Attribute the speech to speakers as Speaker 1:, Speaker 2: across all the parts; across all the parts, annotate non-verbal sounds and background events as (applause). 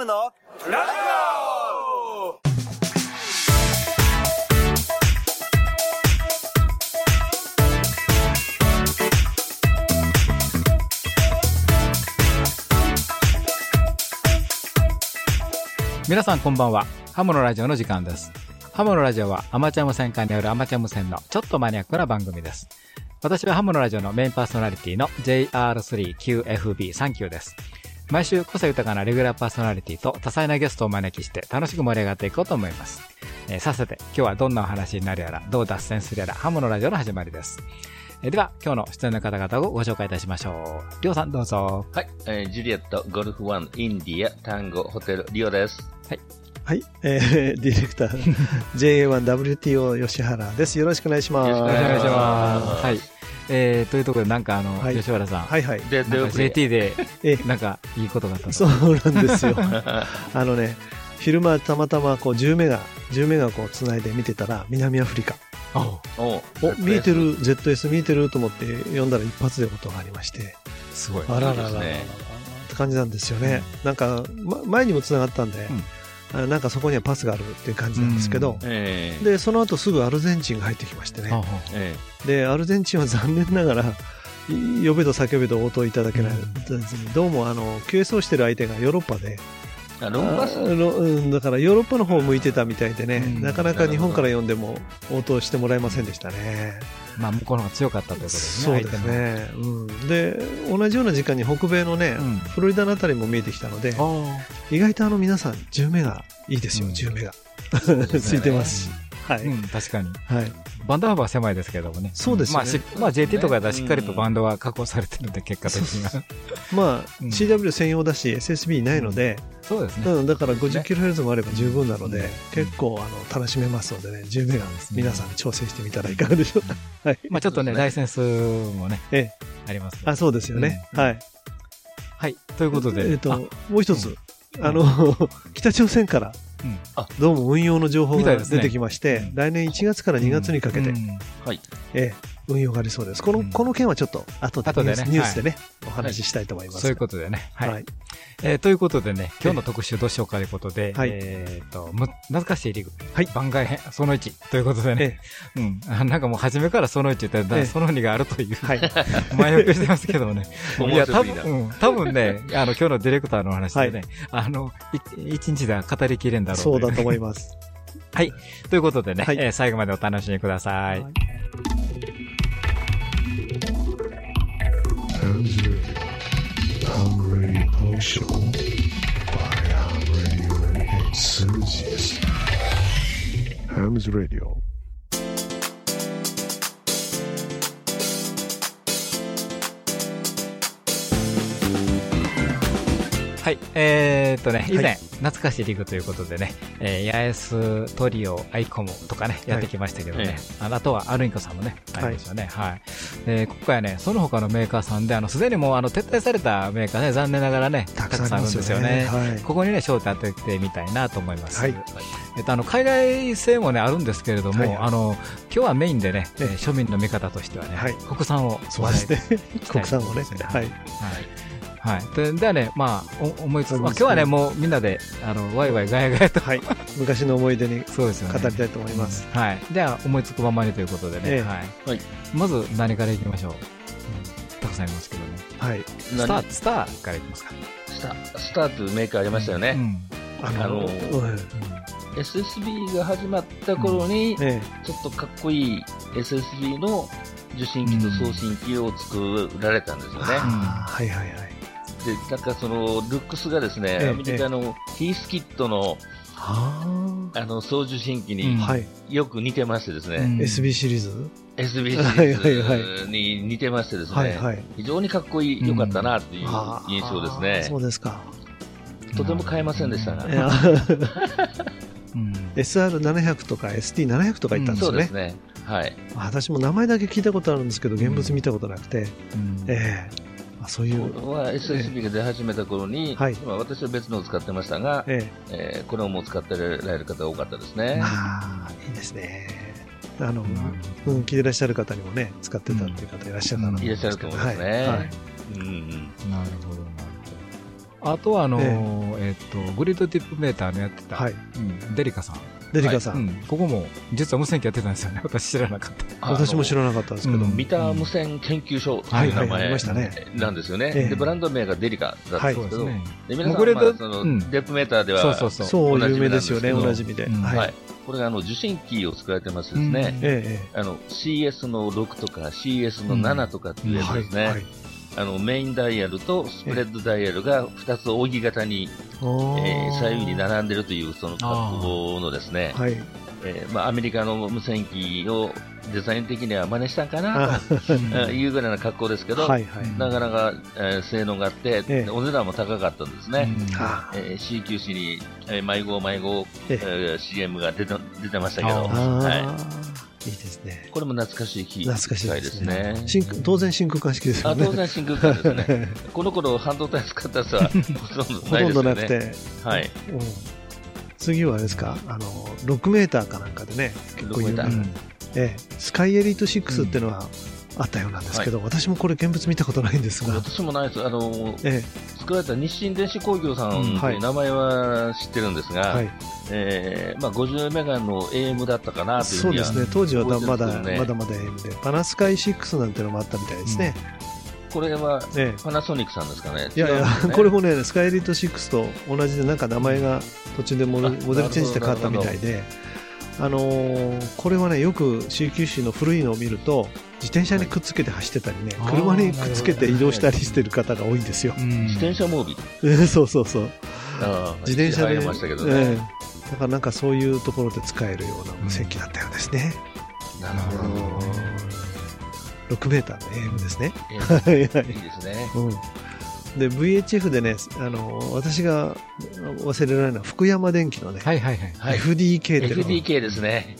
Speaker 1: ムのラジオ
Speaker 2: 皆さんこんばんは。ハムのラジオの時間です。ハムのラジオはアマチュア無線化によるアマチュア無線のちょっとマニアックな番組です。私はハムのラジオのメインパーソナリティの JR3QFB39 です。毎週個性豊かなレギュラーパーソナリティと多彩なゲストをお招きして楽しく盛り上がっていこうと思います。えーさせて今日はどんなお話になるやら、どう脱線するやら、ハムのラジオの始まりです。えーでは今日の出演の方々をご紹介いたしましょう。りょうさんどうぞ。
Speaker 3: はい、えージュリエット、ゴルフワン、インディア、タンゴ、ホテル、リオです。
Speaker 4: はい、えー、(laughs) ディレクター JA1WTO 吉原です。よろしくお願いします。
Speaker 3: よろしく
Speaker 2: お願いしま。
Speaker 3: す
Speaker 2: はい。えー、というところでなんかあの、
Speaker 4: はい
Speaker 2: 吉原さん。
Speaker 4: はいはい。
Speaker 3: で、
Speaker 2: なんか JT で、
Speaker 4: え
Speaker 2: なんか、いいことがあったの
Speaker 4: そうなんですよ。(laughs) あのね、昼間たまたまこう10メガ、10メガこう繋いで見てたら、南アフリカ。
Speaker 2: お
Speaker 3: お
Speaker 4: お、見えてる、ZS 見えてると思って読んだら一発で音がありまして、
Speaker 2: すごい。
Speaker 4: あららららら
Speaker 3: いいですね
Speaker 4: って感じなんですよね。なんか、ま、前にも繋がったんで、あなんかそこにはパスがあるっていう感じなんですけど、
Speaker 3: えー、
Speaker 4: で、その後すぐアルゼンチンが入ってきましてね。
Speaker 3: え
Speaker 4: で、アルゼンチンは残念ながら、い呼べど叫べど応答いただけない、どうもあの QS をしてる相手がヨーロッパで、
Speaker 3: ロングパス
Speaker 4: だからヨーロッパの方を向いてたみたいでね、
Speaker 2: うん
Speaker 4: なかなか日本から呼んでも応答してもらえませんでしたね。
Speaker 2: まあ、向こうの方が強かったということですね。
Speaker 4: そうですね、うん。で、同じような時間に北米のね、
Speaker 2: うん
Speaker 4: フロリダのあたりも見えてきたので意外とあの皆さん10メガいいですよ、
Speaker 2: うん
Speaker 4: 10メガ。
Speaker 3: ですね (laughs)
Speaker 4: ついてますし。はい。
Speaker 2: うん、確かに。
Speaker 4: はい。
Speaker 2: バンド幅は狭いですけどもね。
Speaker 4: そうですよね
Speaker 2: まあし、まあ、JT とかだとしっかりとバンドは確保されてるんで、結果的には。
Speaker 4: まあ、
Speaker 2: うん
Speaker 4: CW 専用だし、SSB ないので、
Speaker 2: そうですね。
Speaker 4: うん、だから 50kHz もあれば十分なので、
Speaker 2: うん
Speaker 4: 結構あの楽しめますのでね、10メガ皆さん挑戦してみたらいかがでしょうか。はい。
Speaker 2: まあ、ちょっとね、ライセンスもね、
Speaker 4: ええ、
Speaker 2: あります
Speaker 4: あ、そうですよね。
Speaker 2: うん
Speaker 4: はい。
Speaker 2: はい。ということで。
Speaker 4: えっと
Speaker 2: あ、
Speaker 4: もう一つ、あの、(laughs) 北朝鮮から
Speaker 2: うん。
Speaker 4: どうも運用の情報が出てきまして、
Speaker 2: うん。
Speaker 4: 来年1月から2月にかけて、
Speaker 2: うん。
Speaker 3: はい。
Speaker 4: ええ運用がありそうです。この、
Speaker 2: うん
Speaker 4: この件はちょっと後で
Speaker 2: 後でね
Speaker 4: ニュースでね、お話ししたいと思います。
Speaker 2: そういうことでね。はい。
Speaker 4: はい。
Speaker 2: えーということでね、今日の特集どうしようかということで、
Speaker 4: はい
Speaker 2: えっ、と、む、懐かしいリーグ。
Speaker 4: はい
Speaker 2: 番外編、その1ということでね。うん。あなんかもう初めからその1ってその2があるという、
Speaker 4: はい。(laughs)
Speaker 2: 前置きしてますけどもね。(laughs) いや、多分、うん、多分ね、あの、今日のディレクターの話でね、あの、い一日では語りきれんだろう
Speaker 4: そうだと思
Speaker 2: い
Speaker 4: います。(laughs)
Speaker 2: はい。ということでね、
Speaker 4: はい
Speaker 2: えー最後までお楽しみください。
Speaker 5: Ham. Ham's Radio.
Speaker 2: はい。えーっとね、以前、
Speaker 4: はい
Speaker 2: 懐かしいリグということでね、えー、八重洲、トリオ、アイコムとかね、やってきましたけどね、
Speaker 3: はい
Speaker 2: あとはアルインコさんもね、あ
Speaker 4: はい
Speaker 2: りましたね。はい。えー今回はね、その他のメーカーさんで、あの、すでにもう、あの、撤退されたメーカーね、残念ながらね、
Speaker 4: たくさんありますよね。はい。
Speaker 2: ここにね、焦点当ててみたいなと思います。
Speaker 4: はい
Speaker 2: えっと、あの、海外製もね、あるんですけれども、
Speaker 4: はい
Speaker 2: あの、今日はメインでね、庶民の味方としてはね、
Speaker 4: はい
Speaker 2: 国産を
Speaker 4: そうですね。国産をね。
Speaker 2: はい
Speaker 4: はい。
Speaker 2: はい。はい。で、ではね、まあ、お思いつつ、まあ、今日はね、もうみんなで、あの、ワイワイガヤガヤと、
Speaker 4: はい。昔の思い出に
Speaker 2: そうですよね。
Speaker 4: 語りたいと思います。
Speaker 2: うんはい。では、思いつくままにということでね、
Speaker 4: ええ
Speaker 2: はい。
Speaker 3: はい
Speaker 2: まず、何からいきましょう？たくさんありますけどね。
Speaker 4: はい。
Speaker 2: スター、スターからいきますか。
Speaker 3: スタスターというメーカーありましたよね。
Speaker 2: うん。
Speaker 4: あ
Speaker 3: あの
Speaker 4: うん、
Speaker 3: SSB が始まった頃に、
Speaker 4: え
Speaker 3: ちょっとかっこいい SSB の受信機と送信機を作られたんですよ
Speaker 4: え。
Speaker 3: ね。
Speaker 4: あーはいはいはい。
Speaker 3: で、なんかその、ルックスがですね、
Speaker 4: ええ
Speaker 3: アメリカの T スキットの、
Speaker 4: は
Speaker 3: あの、送受信機
Speaker 2: うん
Speaker 3: に。よく似てましてですね、
Speaker 2: うん
Speaker 4: SB シリーズ
Speaker 3: ？SB シリ
Speaker 4: はいはい
Speaker 3: ーズに似てましてですね、
Speaker 4: はいはい。
Speaker 3: 非常にかっこいい、良かったなっていう印象ですね。
Speaker 4: そうですか。
Speaker 3: とても買えませんでしたが。
Speaker 4: いや
Speaker 2: うん (laughs)
Speaker 4: SR700 とか ST700 とか言ったんですよね
Speaker 3: そうです。ね。はい。
Speaker 4: 私も名前だけ聞いたことあるんですけど、現物見たことなくて、
Speaker 2: うん
Speaker 4: ええあそういう、
Speaker 3: 本当は SSB が出始めた頃に、
Speaker 4: はい
Speaker 3: まあ私は別のを使ってましたが、
Speaker 4: え
Speaker 3: えーこれをもう使ってられる方が多かったです
Speaker 4: え
Speaker 3: ね。
Speaker 4: ああ、いいですね。あの、うん、聞いてらっしゃる方にもね、使ってたっていう方いらっしゃるかなと思
Speaker 3: いらっしゃると思いますね。
Speaker 4: はいはい
Speaker 3: うんうん
Speaker 2: なるほど、なるほど。あとは、あのーえっと、グリッドティップメーターのやってた、
Speaker 4: はい。
Speaker 2: うんデリカさん。
Speaker 4: デリカさん。
Speaker 2: うん、ここも、実は無線機やってたんですよね。(laughs) 私知らなかった。
Speaker 4: 私も知らなかったんですけど。
Speaker 2: うん
Speaker 3: 三田無線研究所と
Speaker 2: はいいう
Speaker 3: 名
Speaker 4: はいありま
Speaker 3: 前
Speaker 4: したね
Speaker 3: なんですよね。
Speaker 4: ええ
Speaker 3: で、ブランド名がデリカだったんですけど、
Speaker 2: ね。
Speaker 3: で皆さんまあその、
Speaker 2: うん
Speaker 3: デップメーターでは、
Speaker 2: そうそうそう。
Speaker 4: そう、
Speaker 3: おなじみ
Speaker 4: 有名ですよね、おなじみで。
Speaker 2: うん
Speaker 4: はい。
Speaker 3: はい。これがあの受信機を作られてますですね。
Speaker 2: うん
Speaker 4: えええ
Speaker 3: あの CS の6とか CS の7とかっていう。やつですね。
Speaker 4: はい。
Speaker 3: あのメインダイヤルとスプレッドダイヤルが2つ扇形に、えー左右に並んでるというその格好のですね、
Speaker 4: はい。
Speaker 3: えーまあ、アメリカの無線機をデザイン的には真似したんかな
Speaker 4: あ
Speaker 3: とえーいうぐらいの格好ですけど、
Speaker 4: はいはい。
Speaker 3: なかなか、えー性能があって、
Speaker 4: ええ。
Speaker 3: お値段も高かったんですね。
Speaker 4: あ
Speaker 3: えー CQC に、えー迷子迷子、
Speaker 4: え
Speaker 3: え。ー CM が出て出てましたけど、は
Speaker 4: ー、いいですね
Speaker 3: い、。これも懐かしい機
Speaker 4: 懐かしい
Speaker 3: 械ですね。
Speaker 4: 真空当然真空管式ですよ
Speaker 3: あ
Speaker 4: ね。
Speaker 3: 当然真空管ですね。(laughs) この頃半導体使ったやつはほとんど
Speaker 4: ほとん
Speaker 3: ないですよね。
Speaker 4: どなくて。
Speaker 3: はい。
Speaker 4: うん次はあれですか、あの、6メーターかなんかでね、結構有名
Speaker 3: 6メーター
Speaker 4: な、ええ、スカイエリート6っていうのはあったようなんですけど、私もこれ現物見たことないんですが、
Speaker 3: 私もないです。あの、
Speaker 4: え
Speaker 3: 作られた日清電子工業さん
Speaker 4: うんはい。
Speaker 3: という名前は知ってるんです
Speaker 4: え、
Speaker 3: が、
Speaker 4: はい。
Speaker 3: えーまあ、50メガの AM だったかなという
Speaker 4: そうですね、当時はだまだ、
Speaker 3: ね。
Speaker 4: まだまだ AM で、パナスカイ6なんてのもあったみたいですね。
Speaker 3: これは
Speaker 4: ええ。
Speaker 3: パナソニックさんですかね。
Speaker 4: いやいやこれもね、スカイエリート6と同じで、なんか名前が途中でモデ
Speaker 3: あ
Speaker 4: モデルチェンジして変わったみたいで、あのーこれはね、よく CQC の古いのを見ると、自転車にくっつけて走ってたりね、
Speaker 2: はい
Speaker 4: 車にくっつけて移動したりしてる方が多いんですよ。
Speaker 3: 自転車モービル。
Speaker 4: え (laughs) そうそうそう。自転車で、
Speaker 3: 入りましたけどね。
Speaker 4: ええだからなんかそういうところで使えるような無線機だったようですね。
Speaker 3: なるほど。
Speaker 4: 6メーターの AM ですね。いい
Speaker 3: ですね。(laughs)
Speaker 4: うんで VHF でねあの私が忘れられないのは福山電機のね、
Speaker 2: はいはいはい。
Speaker 3: はい。
Speaker 4: FDK っていうの
Speaker 3: FDK ですね。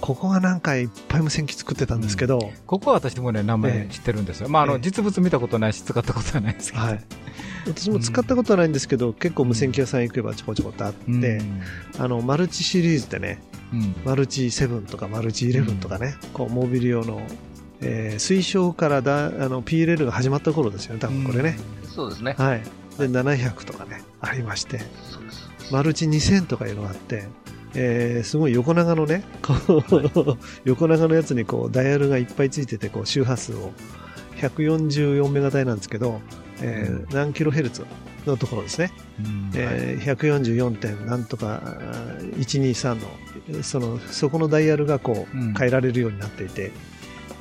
Speaker 4: ここが何回いっぱい無線機作ってたんですけど、
Speaker 2: ここは私もね、名前知ってるんですよ。まあ、あの、
Speaker 4: ええ。
Speaker 2: 実物見たことないし、使ったことはないですけど。
Speaker 4: はい、私も使ったことはないんですけど、結構無線機屋さん行けばちょこちょこっとあって、
Speaker 2: うん。
Speaker 4: あのマルチシリーズでね
Speaker 2: うん。
Speaker 4: マルチ7とかマルチ11とかね、こうモービル用の、えー推奨からだあの PLL が始まった頃ですよね多分これね、
Speaker 3: そうですね。
Speaker 4: はい。で700とかねありまして。マルチ2000とかいうのがあって、えーすごい横長のね、こう横長のやつにこうダイヤルがいっぱいついてて、こう周波数を。144メガ帯なんですけど、えー何キロヘルツのところですね、
Speaker 2: うん。
Speaker 4: えー144点なんとかあー123の、その、そこのダイヤルがこう
Speaker 2: うん。
Speaker 4: 変えられるようになっていて、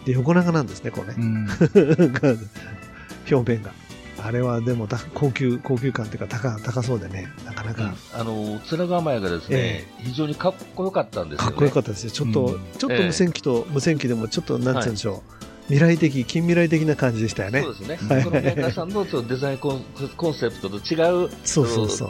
Speaker 4: で、横長なんですね、こうね。
Speaker 2: う。(laughs) ん。
Speaker 4: 表面が。あれはでもた高級、高級感というか高高そうでね、なかなか
Speaker 3: あの、面構えがですね、非常にかっこよかったんですよね。
Speaker 4: かっこよかったですよ。ちょっと、
Speaker 2: うん
Speaker 4: ちょっと無線機と、無線機でもちょっと、なんて言うんでしょう、未来的、近未来的な感じでしたよね
Speaker 3: そう。ですね。
Speaker 4: はい
Speaker 3: このメーカーさんのデザインコンコンセプトと違う
Speaker 4: そうそうそう。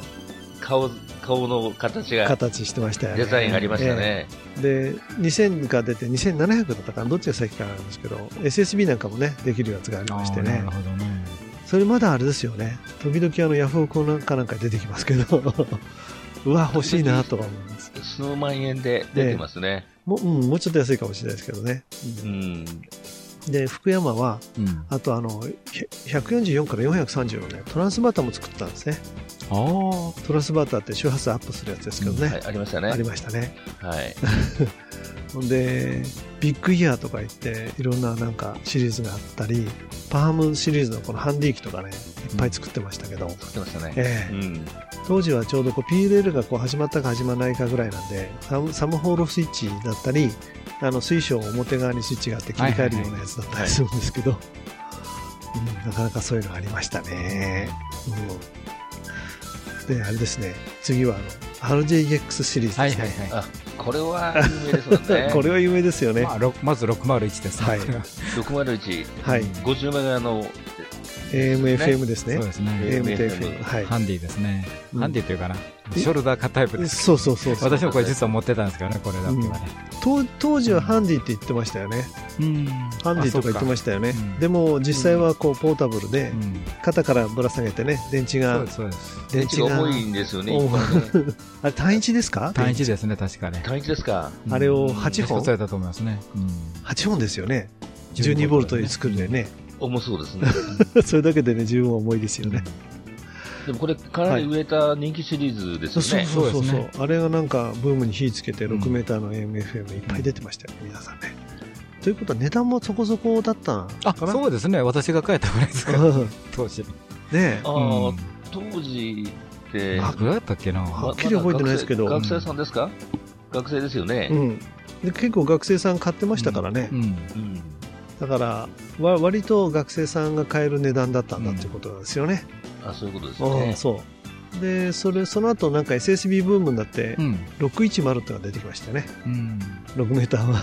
Speaker 3: 顔顔の形が、
Speaker 4: 形してましたよね。
Speaker 3: デザインがありましたね。
Speaker 4: ええで、2000が出て、2700だったかな、どっちが先かなんですけど、SSB なんかもね、できるやつがありましてね
Speaker 2: なる。ほどね。
Speaker 4: それまだあれですよね。時々あの、ヤフオクなんかなんか出てきますけど、(laughs) うわ、欲しいなとか思うんです。
Speaker 3: 数万円で出てますね。
Speaker 4: もう、うん、もうちょっと安いかもしれないですけどね。う
Speaker 3: うんん。
Speaker 4: で、福山は、
Speaker 2: うん。
Speaker 4: あとあの、ひ144から430のね、トランスバーターも作ってたんですね。
Speaker 2: ああ。
Speaker 4: トランスバーターって周波数アップするやつですけどね。
Speaker 3: はい、ありましたね。
Speaker 4: ありましたね。
Speaker 3: はい。(laughs)
Speaker 4: ほんで、ビッグイヤーとか言って、いろんななんかシリーズがあったり、パームシリーズのこのハンディ機とかね、いっぱい作ってましたけど、
Speaker 3: 作ってましたね。
Speaker 4: ええ
Speaker 3: うん。
Speaker 4: 当時はちょうどこう PLL がこう始まったか始まらないかぐらいなんで、サムサムホールスイッチだったり、あの水晶を表側にスイッチがあって切り替えるようなやつだったりするんですけど、うんなかなかそういうのありましたね。うん、で、あれですね、次はあの RJEX シリーズですね。
Speaker 2: はいはいはい。
Speaker 3: あ、これは有名ですもんね。(laughs)
Speaker 4: これは有名ですよね。
Speaker 2: まあ、ろまず601ですね。
Speaker 4: はい
Speaker 2: これは
Speaker 3: 601、
Speaker 4: はい。
Speaker 3: 50メガの
Speaker 4: AM、FM ですね
Speaker 2: そう。ですね。
Speaker 4: AM と
Speaker 3: FM
Speaker 4: FM。はい。
Speaker 2: ハンディですね。
Speaker 4: うん
Speaker 2: ハンディというかな。ショルダーカタイプです。
Speaker 4: そうそうそう。
Speaker 2: 私もこれ実は持ってたんですけどね、これだけはね。
Speaker 4: 当当時はハンディって言ってましたよね。
Speaker 2: うん。
Speaker 4: ハンディとか言ってましたよね
Speaker 2: うん。
Speaker 4: でも実際はこうポータブルで
Speaker 2: うん。
Speaker 4: 肩からぶら下げてね、電池が。
Speaker 3: 電池が重いんですよね。(laughs)
Speaker 4: あれ単一ですか？
Speaker 2: 単一ですね、確かね。
Speaker 3: 単一ですか？
Speaker 4: あれを
Speaker 2: うん
Speaker 4: 8本
Speaker 2: 一つやったと思いますね。うん。
Speaker 4: 8本ですよね。12ボルトで作るんでね。
Speaker 3: 重そうですね。(laughs)
Speaker 4: それだけでね、十分重いですよね。
Speaker 3: でもこれ、かなり売れた人気シリーズですよね。
Speaker 4: そうそうそう。そう
Speaker 2: そうです
Speaker 4: あれがなんかブームに火つけて
Speaker 2: うん。
Speaker 4: 6メーターの AMFM いっぱい出てましたよ、皆さんね。ということは値段もそこそこだった
Speaker 2: あ、
Speaker 4: かな？
Speaker 2: そうですね。私が書いたぐらいですから、
Speaker 4: うん。
Speaker 2: 当時。
Speaker 4: ね。
Speaker 3: ああ、
Speaker 2: うん。
Speaker 3: 当時って、
Speaker 2: あ、どうやったっけな？
Speaker 4: はっきり覚えてないですけど。
Speaker 3: まだ学生学生さんですか、学生ですよね。
Speaker 4: え、。うん、で結構学生さん買ってましたからね、
Speaker 2: うん。
Speaker 3: うん
Speaker 4: だからわ割と学生さんが買える値段だったんだっていうことなんですよね。
Speaker 3: あそういうことですね。
Speaker 4: そうでそれその後なんか SSB ブームになって
Speaker 2: うん。
Speaker 4: 610ってのが出てきましたね
Speaker 2: うん。
Speaker 4: 6メーターは、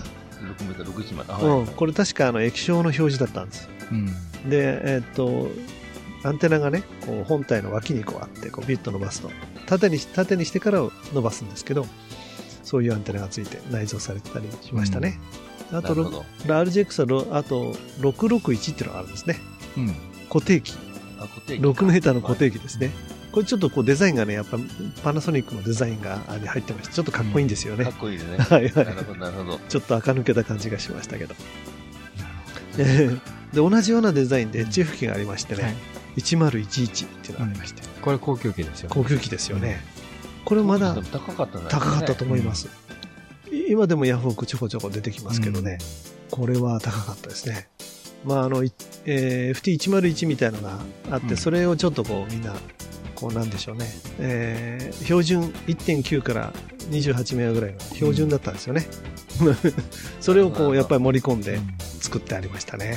Speaker 3: 6メーター61まで。あ
Speaker 4: うん、
Speaker 3: はい
Speaker 4: これ確かあの液晶の表示だったんです
Speaker 2: うん。
Speaker 4: でえっとアンテナがねこう本体の脇にこうあってこうビュッと伸ばすと縦に縦にしてから伸ばすんですけどそういうアンテナがついて内蔵されてたりしましたね、あと。RGX はろあと661っていうのがあるんですね。
Speaker 2: うん。
Speaker 4: 固定機。
Speaker 3: あ固定機
Speaker 4: 6メーターの固定機ですね、これちょっとこうデザインがねやっぱパナソニックのデザインが入ってましてちょっとかっこいいんですよね、
Speaker 3: かっこいいですね。(laughs)
Speaker 4: はいはい。
Speaker 3: なるほど、なるほど。
Speaker 4: ちょっと垢抜けた感じがしましたけど。(laughs) で同じようなデザインで HF 機がありましてね、
Speaker 2: はい。
Speaker 4: 1011っていうのがありまして、
Speaker 2: これ高級機ですよね。
Speaker 4: 高級機ですよね、これまだ
Speaker 3: 高かった
Speaker 4: と思います、今でもヤフオクちょこちょこ出てきますけどね、これは高かったですね。まああの、いえー FT101 みたいなのがあって、
Speaker 2: うん。
Speaker 4: それをちょっとこうみんなこうなんでしょうね、えー標準1.9から28メガぐらいの標準だったんですよね、(laughs) それをこうやっぱり盛り込んで
Speaker 2: うん。
Speaker 4: 作ってありましたね、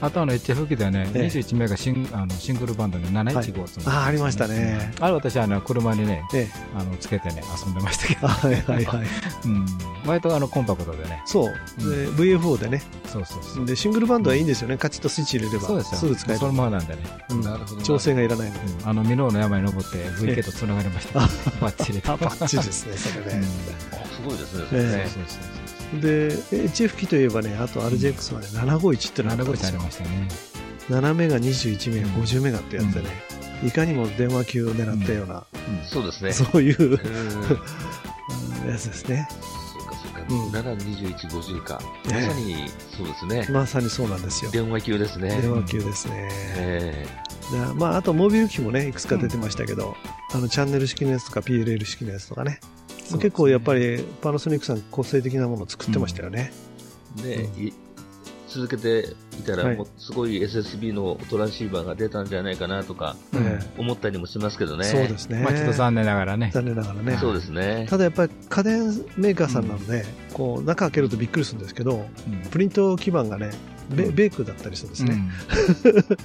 Speaker 2: あとあの HF 機ではね、
Speaker 4: ええ。
Speaker 2: 21メガシンあのシングルバンドで715つの、
Speaker 4: ああありましたね。
Speaker 2: あれ私あの車にね、
Speaker 4: え
Speaker 2: あのつけてね、遊んでましたけど、
Speaker 4: はいはいはい。
Speaker 2: うん、割とあのコンパクトでね、
Speaker 4: そう、で VFO でね。
Speaker 2: そうそうそう。
Speaker 4: でシングルバンドはいいんですよね。カチッとスイッチ入れれば
Speaker 2: そうですよ。
Speaker 4: すぐ使える。
Speaker 2: そのままなんでね。
Speaker 4: うん。
Speaker 3: なるほど。
Speaker 4: 調整がいらないの。で
Speaker 2: うん。あの、箕面の山に登って VK と繋がりました。
Speaker 4: あ
Speaker 2: バッチリ。
Speaker 4: あバッチリですねそれね、
Speaker 2: うん。
Speaker 3: あすごいですね。
Speaker 2: そうそうそう
Speaker 4: で HF 機といえばねあと RGX はね751っていうのがあったん
Speaker 2: 751あり
Speaker 4: ですよ
Speaker 2: ましたね。
Speaker 4: 7メガ21メガ
Speaker 2: うん。
Speaker 4: 50メガってやつでね、いかにも電話級を狙ったような、
Speaker 3: そうですね。
Speaker 4: そういう
Speaker 3: うん。(laughs)
Speaker 4: やつですね。
Speaker 3: そうか、そうか。
Speaker 4: うん。
Speaker 3: 7、21、50か。
Speaker 4: ええ
Speaker 3: まさに、そうですね。
Speaker 4: まさにそうなんですよ。
Speaker 3: 電話級ですね。
Speaker 4: 電話級ですね、
Speaker 3: え
Speaker 4: でまあ、あとモビル機もねいくつか出てましたけど、あのチャンネル式のやつとか PLL 式のやつとかね結構やっぱりパナソニックさん個性的なものを作ってましたよね、
Speaker 3: えで、い続けていたら、
Speaker 4: はい。
Speaker 3: もうすごい SSB のトランシーバーが出たんじゃないかなとか思ったりもしますけどね。
Speaker 4: えそうですね、
Speaker 2: まあちょっと残念ながらね。
Speaker 4: 残念ながらね。
Speaker 3: そうですね。
Speaker 4: ただやっぱり家電メーカーさんなので、こう中開けるとびっくりするんですけど
Speaker 2: うん。
Speaker 4: プリント基板がねベ,、
Speaker 2: うん。
Speaker 4: ベークだったりするんですね、(laughs)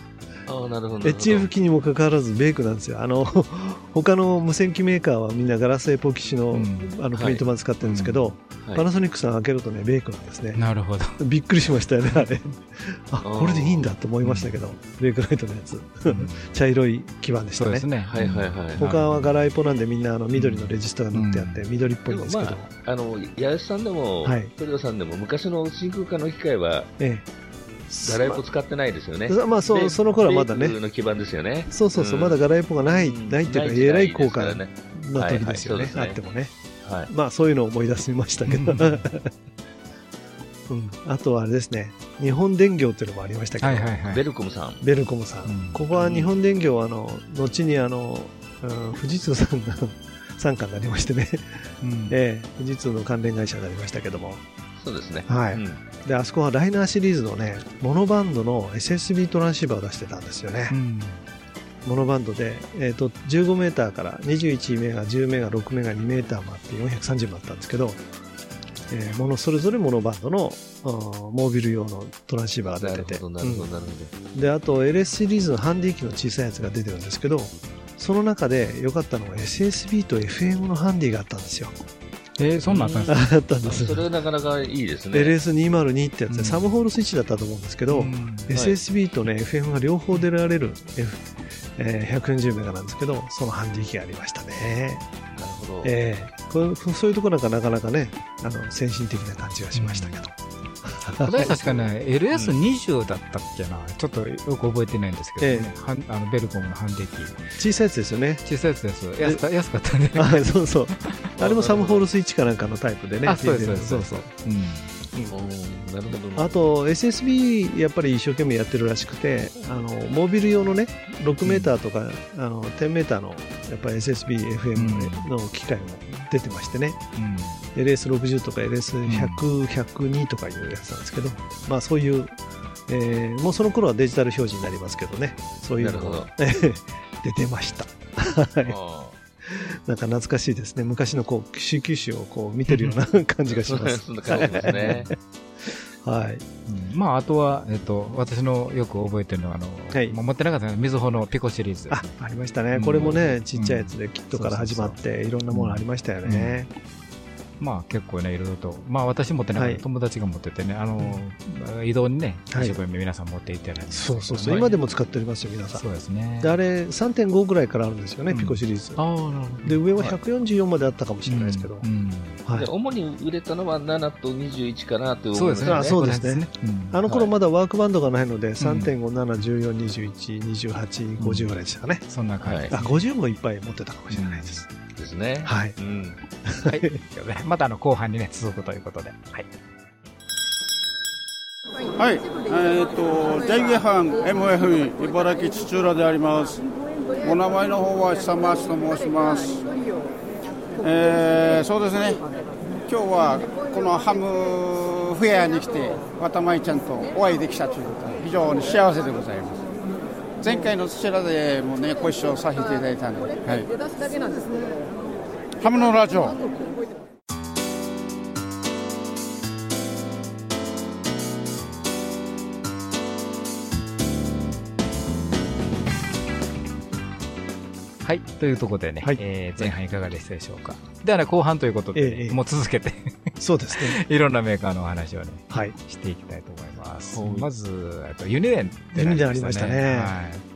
Speaker 3: ああ、なるほど。
Speaker 4: HF 機にもかかわらずベークなんですよ。あの (laughs) 他の無線機メーカーはみんなガラスエポキシの,、
Speaker 2: うん。
Speaker 4: あのプリント板使ってるんですけど、
Speaker 3: はい。
Speaker 4: パナソニックさん開けるとねベークなんですね。
Speaker 2: なるほど。
Speaker 4: びっくりしましたよねあれ。あこれでいいんだと思いましたけど、ベークライトのやつ。(laughs) 茶色い基板でしたね。
Speaker 2: ね。
Speaker 3: はいはいはい。
Speaker 4: 他はガラエポなんでみんなあの緑のレジスタが塗ってあって、
Speaker 2: う
Speaker 4: 緑っぽいんですけど、
Speaker 3: まあ、あの、八重洲さんでも、
Speaker 4: はい。
Speaker 3: トリオさんでも、昔の真空管の機械は、
Speaker 4: え
Speaker 3: ガラエポ使ってないですよね。
Speaker 4: まあそう
Speaker 3: ベ
Speaker 4: その頃はまだね。
Speaker 3: の基板ですよね。
Speaker 4: そうそうそう、
Speaker 3: ん。
Speaker 4: まだガラエポがない、
Speaker 3: うん
Speaker 4: ないっていうか、えらい高価
Speaker 3: です
Speaker 4: な
Speaker 3: からね。
Speaker 4: 時ですよね、あってもね。
Speaker 3: はい。
Speaker 4: まあそういうのを思い出しましたけど、
Speaker 2: うん。
Speaker 4: うん。あとはあれですね、日本電業っていうのもありましたけど、
Speaker 2: はいはいはい。
Speaker 3: ベルコムさん。
Speaker 4: ベルコムさん、
Speaker 2: うん。
Speaker 4: ここは日本電業はあの後にあの、うん富士通さんが (laughs) 傘下になりましてね、
Speaker 2: うん。(laughs)
Speaker 4: ええ富士通の関連会社になりましたけども、
Speaker 3: そうですね。
Speaker 4: はい。
Speaker 3: うん。
Speaker 4: であそこはライナーシリーズのね、モノバンドの SSB トランシーバーを出してたんですよね。
Speaker 2: うん。
Speaker 4: モノバンドで、えー、と15メーターから21メガ、10メガ、6メガ、2メーターもあって430もあったんですけど、えーものそれぞれモノバンドのモービル用のトランシーバーが出てて。
Speaker 3: なるほど、なるほど、
Speaker 4: うん。であと LS シリーズのハンディ機の小さいやつが出てるんですけどその中で良かったのが SSB と FM のハンディがあったんですよ
Speaker 2: えー、そんなんあったんですか？
Speaker 4: あったん
Speaker 3: ど。
Speaker 4: です。
Speaker 3: それなかなかいいですね。
Speaker 4: LS202 ってやつで、
Speaker 2: うん。
Speaker 4: サムホールスイッチだったと思うんですけど、
Speaker 2: うん。
Speaker 4: SSB とね FM が両方出られる、F えー140メガなんですけどそのハンディ機がありましたね
Speaker 3: ほど。
Speaker 4: ええこうそういうところなんかなかなかねあの先進的な感じがしましたけど、(laughs)
Speaker 2: 私確かね、LS20 だったっけな、ちょっとよく覚えてないんですけどね、はんあのベルコムのハンデ機。
Speaker 4: 小さいやつですよね
Speaker 2: 小さいやつです。安か安かったね。
Speaker 4: あそうそうあれもサムホールスイッチかなんかのタイプでね
Speaker 2: あ、そうです。そうそう。うん。
Speaker 3: うんなるほどね。
Speaker 4: あと SSB やっぱり一生懸命やってるらしくてあのモービル用のね6メーターとか、あの10メーターのやっぱり SSB、FM の機械も出てましてね、
Speaker 2: うん。
Speaker 4: LS60 とか LS100、102とかいうやつなんですけど、まあそういう、えーもうその頃はデジタル表示になりますけどね、そういうのが (laughs) 出てました。はい。
Speaker 3: あ (laughs)
Speaker 4: なんか懐かしいですね。昔のこう、C 九州をこう見てるような感じがし
Speaker 3: そ
Speaker 4: ます。
Speaker 3: そんな感じですね。(laughs)
Speaker 4: はい。
Speaker 2: うんまあ、あとは、えっと、私のよく覚えてるのは、あの、
Speaker 4: はい
Speaker 2: まあ持ってなかったみずほのピコシリーズ。
Speaker 4: あ、ありましたね。
Speaker 2: うん
Speaker 4: これもね、ちっちゃいやつでキットから始まって、いろんなものありましたよね。
Speaker 2: まあ結構ね、いろいろと。まあ私持ってな
Speaker 4: い
Speaker 2: 友達が持っててね、あの、移動にね、
Speaker 4: はい
Speaker 2: 一生懸命皆さん持っていってない
Speaker 4: そうそうそう。
Speaker 3: はい
Speaker 4: 今でも使っておりますよ、皆さん。
Speaker 2: そうですね。
Speaker 4: で、あれ、3.5ぐらいからあるんですよね、
Speaker 2: うん
Speaker 4: ピコシリーズ。
Speaker 2: ああ、なるほど。
Speaker 4: で、上は
Speaker 3: はい
Speaker 4: 144まであったかもしれないですけど
Speaker 2: う。ん
Speaker 4: はい
Speaker 3: で。主に売れたのは7と21かなと
Speaker 2: そうですね。
Speaker 4: あそうですねあの頃
Speaker 3: はい
Speaker 4: まだワークバンドがないので、3.5、7、14、21、28、50ぐらいでしたかね。
Speaker 2: そんな感じ
Speaker 4: あ、50もいっぱい持ってたかもしれないです。
Speaker 3: ですね。
Speaker 4: はい。
Speaker 3: うん。
Speaker 2: はい。(laughs) またあの後半にね、続くということで。はい。
Speaker 1: はい、えっ、と、JG 班 MF 茨城土浦であります。お名前の方は久松と申します。えーそうですね。今日はこのハムフェアに来て、渡舞ちゃんとお会いできたということで、非常に幸せでございます。前回の土浦でもね、ご一緒させていただいたので、はい。ハムのラジオ。
Speaker 2: はい。というところでね、
Speaker 4: はい
Speaker 2: えー前半いかがでしたでしょうか。ではね、後半ということでね、
Speaker 4: ええええ
Speaker 2: もう続けて、
Speaker 4: そうですね。(laughs)
Speaker 2: いろんなメーカーのお話をね、
Speaker 4: はい。
Speaker 2: していきたいと思います。
Speaker 3: はい
Speaker 2: まず、えっとユニデンって
Speaker 4: ユニデンありましたね
Speaker 2: はい。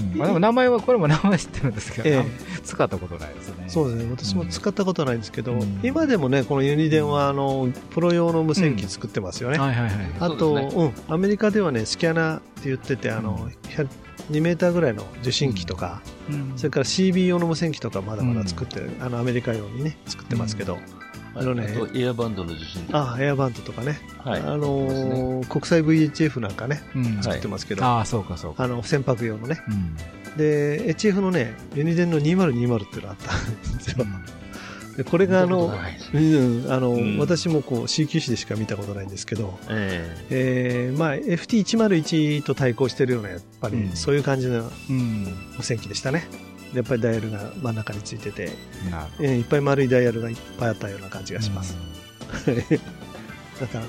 Speaker 2: うん。まあ、でも名前は、これも名前知ってるんですけど、
Speaker 4: ええ。
Speaker 2: 使ったことないですね。
Speaker 4: そうですね。私も使ったことないんですけど、
Speaker 2: うん。
Speaker 4: 今でもね、このユニデンは、あの、プロ用の無線機作ってますよね。
Speaker 2: はいはいはい。
Speaker 4: あと、
Speaker 3: そう
Speaker 4: ん、アメリカではね、スキャナって言ってて、あの、100 2メーターぐらいの受信機とか、
Speaker 2: うん。
Speaker 4: それから CB 用の無線機とかまだまだ作ってる、あのアメリカ用にね作ってますけど、あのね
Speaker 3: エアバンドの受信機。
Speaker 4: あエアバンドとかね、
Speaker 3: はい。
Speaker 4: あの
Speaker 3: そうですね。
Speaker 4: ー国際 VHF なんかね。
Speaker 2: うん。
Speaker 4: 作ってますけど、
Speaker 2: ああ、そうかそうか。
Speaker 4: あの船舶用のね。
Speaker 2: うん。
Speaker 4: で HF のねユニデンの2020っていうのがあった。ん。(laughs) ですよ、でこれがあのうんあの、
Speaker 3: うん。
Speaker 4: 私もこう CQC でしか見たことないんですけど、
Speaker 3: え
Speaker 4: え。ーまあ、FT101 と対抗してるようなやっぱり
Speaker 2: うん。
Speaker 4: そういう感じの
Speaker 2: うん。
Speaker 4: 無線機でしたねやっぱりダイヤルが真ん中についてて、えーいっぱい丸いダイヤルがいっぱいあったような感じ
Speaker 2: ど。
Speaker 4: がします、(laughs) だから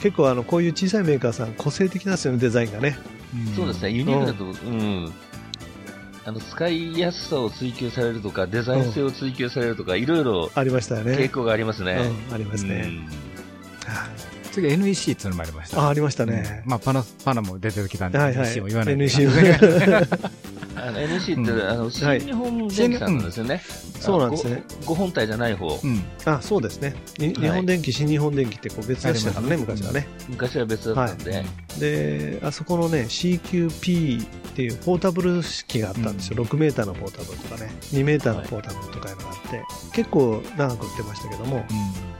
Speaker 4: 結構あのこういう小さいメーカーさん個性的なんですよねデザインがね。
Speaker 2: うん。
Speaker 3: えそうですね、ユニークだと、うん。あの、使いやすさを追求されるとか、デザイン性を追求されるとか、いろいろ
Speaker 4: ありましたよね。
Speaker 3: 傾向がありますね。
Speaker 4: うん、ありますね、
Speaker 2: 次 NEC っていうのもありました。
Speaker 4: あありましたね、
Speaker 2: まあ、パナ、パナも出てきたんで、
Speaker 4: はいはい。
Speaker 2: NEC も言わないで
Speaker 4: NEC も
Speaker 3: あの NC って、
Speaker 2: うん。
Speaker 3: あの、新日本電機さんなんですよね。
Speaker 4: そうなんですね。
Speaker 3: 5本体じゃない方。
Speaker 2: うん。
Speaker 4: あそうですね。に日本電機、新日本電機ってこう別でしたからね昔はね。
Speaker 3: 昔は別だったんで。
Speaker 4: であそこのね CQP っていうポータブル機があったんですよ、6メーターのポータブルとかね。2メーターのポータブルとかいうのがあって、結構長く売ってましたけども。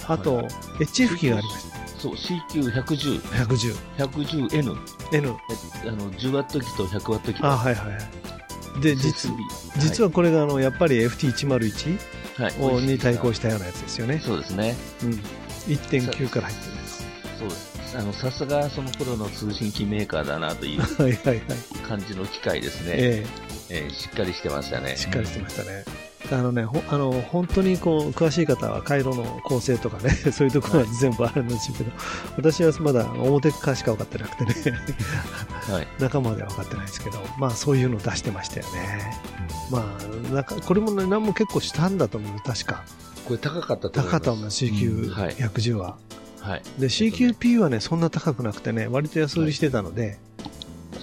Speaker 4: あと、
Speaker 3: はい
Speaker 4: HF 機がありました。
Speaker 3: そう、CQ110、
Speaker 4: 110
Speaker 3: 110N。
Speaker 4: N
Speaker 3: えあの、10ワット機と100ワット機。と。
Speaker 4: あはいはいはいで実実
Speaker 3: は
Speaker 4: はこれがあのやっぱり FT101
Speaker 3: い、はい
Speaker 4: をに対抗
Speaker 3: し
Speaker 4: したようなやつですよね、
Speaker 3: そうですね。
Speaker 4: うん、1.9から入ってるんです
Speaker 3: そうです。あの、さすがその頃の通信機メーカーだなという (laughs)
Speaker 4: はいはいはい、
Speaker 3: 感じの機械ですね。
Speaker 4: え
Speaker 3: えーしっかりしてましたね
Speaker 4: え。しっかりしてましたね、あのねほあの本当にこう詳しい方は回路の構成とかね (laughs) そういうところは全部あるんですけど、私はまだ表側しか分かってなくてね。
Speaker 3: はい。(laughs)
Speaker 4: 中までは分かってないですけどまあそういうの出してましたよね、まあなんかこれもね何も結構したんだと思う確か。
Speaker 3: これ高かったと思います。
Speaker 4: 高かったもん CQ110 は、
Speaker 3: は。い。
Speaker 4: で CQP はねそんな高くなくてね割と安売りしてたので、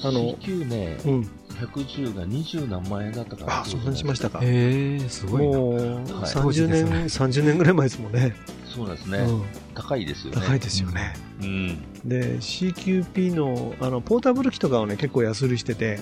Speaker 4: あの
Speaker 3: CQ ね、
Speaker 4: うん
Speaker 3: 110が20何万円だったかな。
Speaker 4: あそんなにしましたか
Speaker 2: へえ、すごいな。
Speaker 4: もう
Speaker 3: はい
Speaker 4: 30年、30年ぐらい前ですもんね、
Speaker 3: そうなんですね。
Speaker 4: うん、
Speaker 3: 高いですよね。
Speaker 4: 高いですよね、
Speaker 3: うん。
Speaker 4: で CQP のあのポータブル機とかをね結構安売りしてて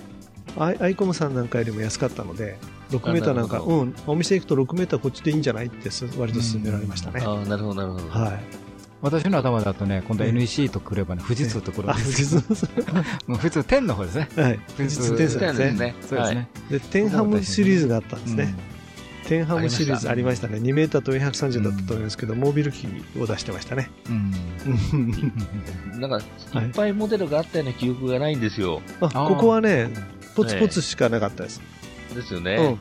Speaker 4: アイアイコムさんなんかよりも安かったので6メーターなんかうんお店行くと6メーターこっちでいいんじゃないってす割と勧められましたね、
Speaker 3: ああ、なるほど、なるほど。
Speaker 4: はい
Speaker 2: 私の頭だとね、今度
Speaker 4: ええ
Speaker 2: NEC とくればね、富士通とくるん
Speaker 4: あ、
Speaker 2: です
Speaker 4: 富
Speaker 2: けど、
Speaker 4: 士通。(laughs)
Speaker 2: もう富士通10の方ですね。
Speaker 4: はい。富士通テンサーですね。
Speaker 3: ね。
Speaker 2: そうですね。
Speaker 4: で、テンハムシリーズがあったんですね。テンハムシリーズあ
Speaker 3: あり
Speaker 4: りましたね。2メーターと430だったと思いますけど、モービル機を出してましたね。
Speaker 2: うん。
Speaker 3: はい。なんか、いっぱいモデルがあったような記憶がないんですよ。
Speaker 4: あ、
Speaker 2: ー
Speaker 4: ここはね、ポツポツしかなかったです。
Speaker 3: ですよ
Speaker 4: うん
Speaker 3: ね。。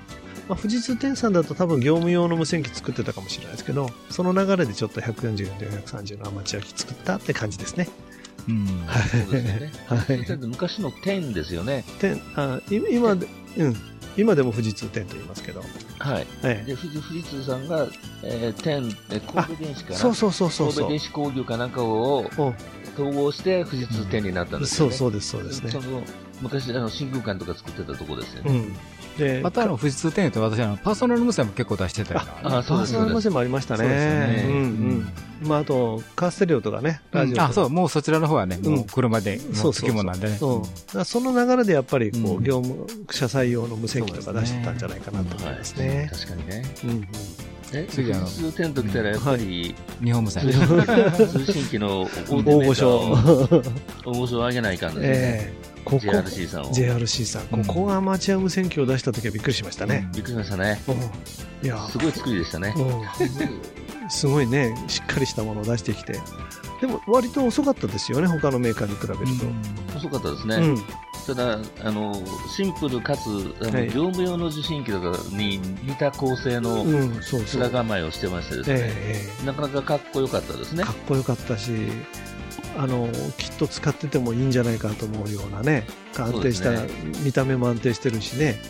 Speaker 4: まあ、富士通テンさんだと多分業務用の無線機作ってたかもしれないですけど、その流れでちょっと144と430のアマチュア機作ったって感じですね。
Speaker 2: うん。
Speaker 3: そう (laughs) ですよね。
Speaker 4: はい。
Speaker 3: 昔の10ですよね。
Speaker 4: テンあい今で、うん。今でも富士通10と言いますけど。
Speaker 3: はい。
Speaker 4: ええ
Speaker 3: で、富士富士通さんが、えー、10、えー神戸電子かな？
Speaker 4: そうそうそうそうそう
Speaker 3: 神戸電。子工業かなんかを
Speaker 4: うん
Speaker 3: 統合して富士通10になったんですよね。
Speaker 4: そうそうです、そうですね
Speaker 3: そ。の昔、あの、真空管とか作ってたとこですよね。
Speaker 4: うん。で、
Speaker 2: またあの、富士通10って私あの、パーソナル無線も結構出してたよな。
Speaker 3: あそうです
Speaker 4: パーソナル無線もありましたね。
Speaker 2: ね
Speaker 4: うんうん。まあ、あと、カーステレオとかね、ラジオとか。
Speaker 2: あ、そう、もうそちらの方はね、
Speaker 4: うん
Speaker 2: もう車で、もうつきものなんでね。
Speaker 4: その流れでやっぱりこう、
Speaker 2: うん
Speaker 4: 業務車載用の無線機とか出してたんじゃないかなと思いますね。
Speaker 3: 確かにね。
Speaker 4: うんうん
Speaker 3: え、
Speaker 2: 次あの
Speaker 3: 富士通10と来たらやっぱり、
Speaker 2: 日本無線 (laughs)
Speaker 3: 通。信機の大
Speaker 4: 御所
Speaker 3: を、大御所を上げないかんですね。
Speaker 4: ええここ
Speaker 3: JRC さんを。
Speaker 4: JRC さん、
Speaker 2: うん
Speaker 4: ここがアマチュア無線機を出した時はびっくりしましたね。
Speaker 3: びっくりしましたね。
Speaker 4: うんいや、
Speaker 3: すごい作りでしたね。
Speaker 4: うんすごいね、しっかりしたものを出してきて。でも割と遅かったですよね、他のメーカーに比べると。
Speaker 3: 遅かったですね。
Speaker 4: うん
Speaker 3: ただ、あの、シンプルかつ、あの
Speaker 4: はい
Speaker 3: 業務用の受信機とかに似た構成の。面構えをしてましてですね、
Speaker 4: ええ
Speaker 3: なかなかかっこよかったですね
Speaker 4: か。っこよかったし、あのきっと使っててもいいんじゃないかと思うようなね、安定した、見た目も安定してるしね、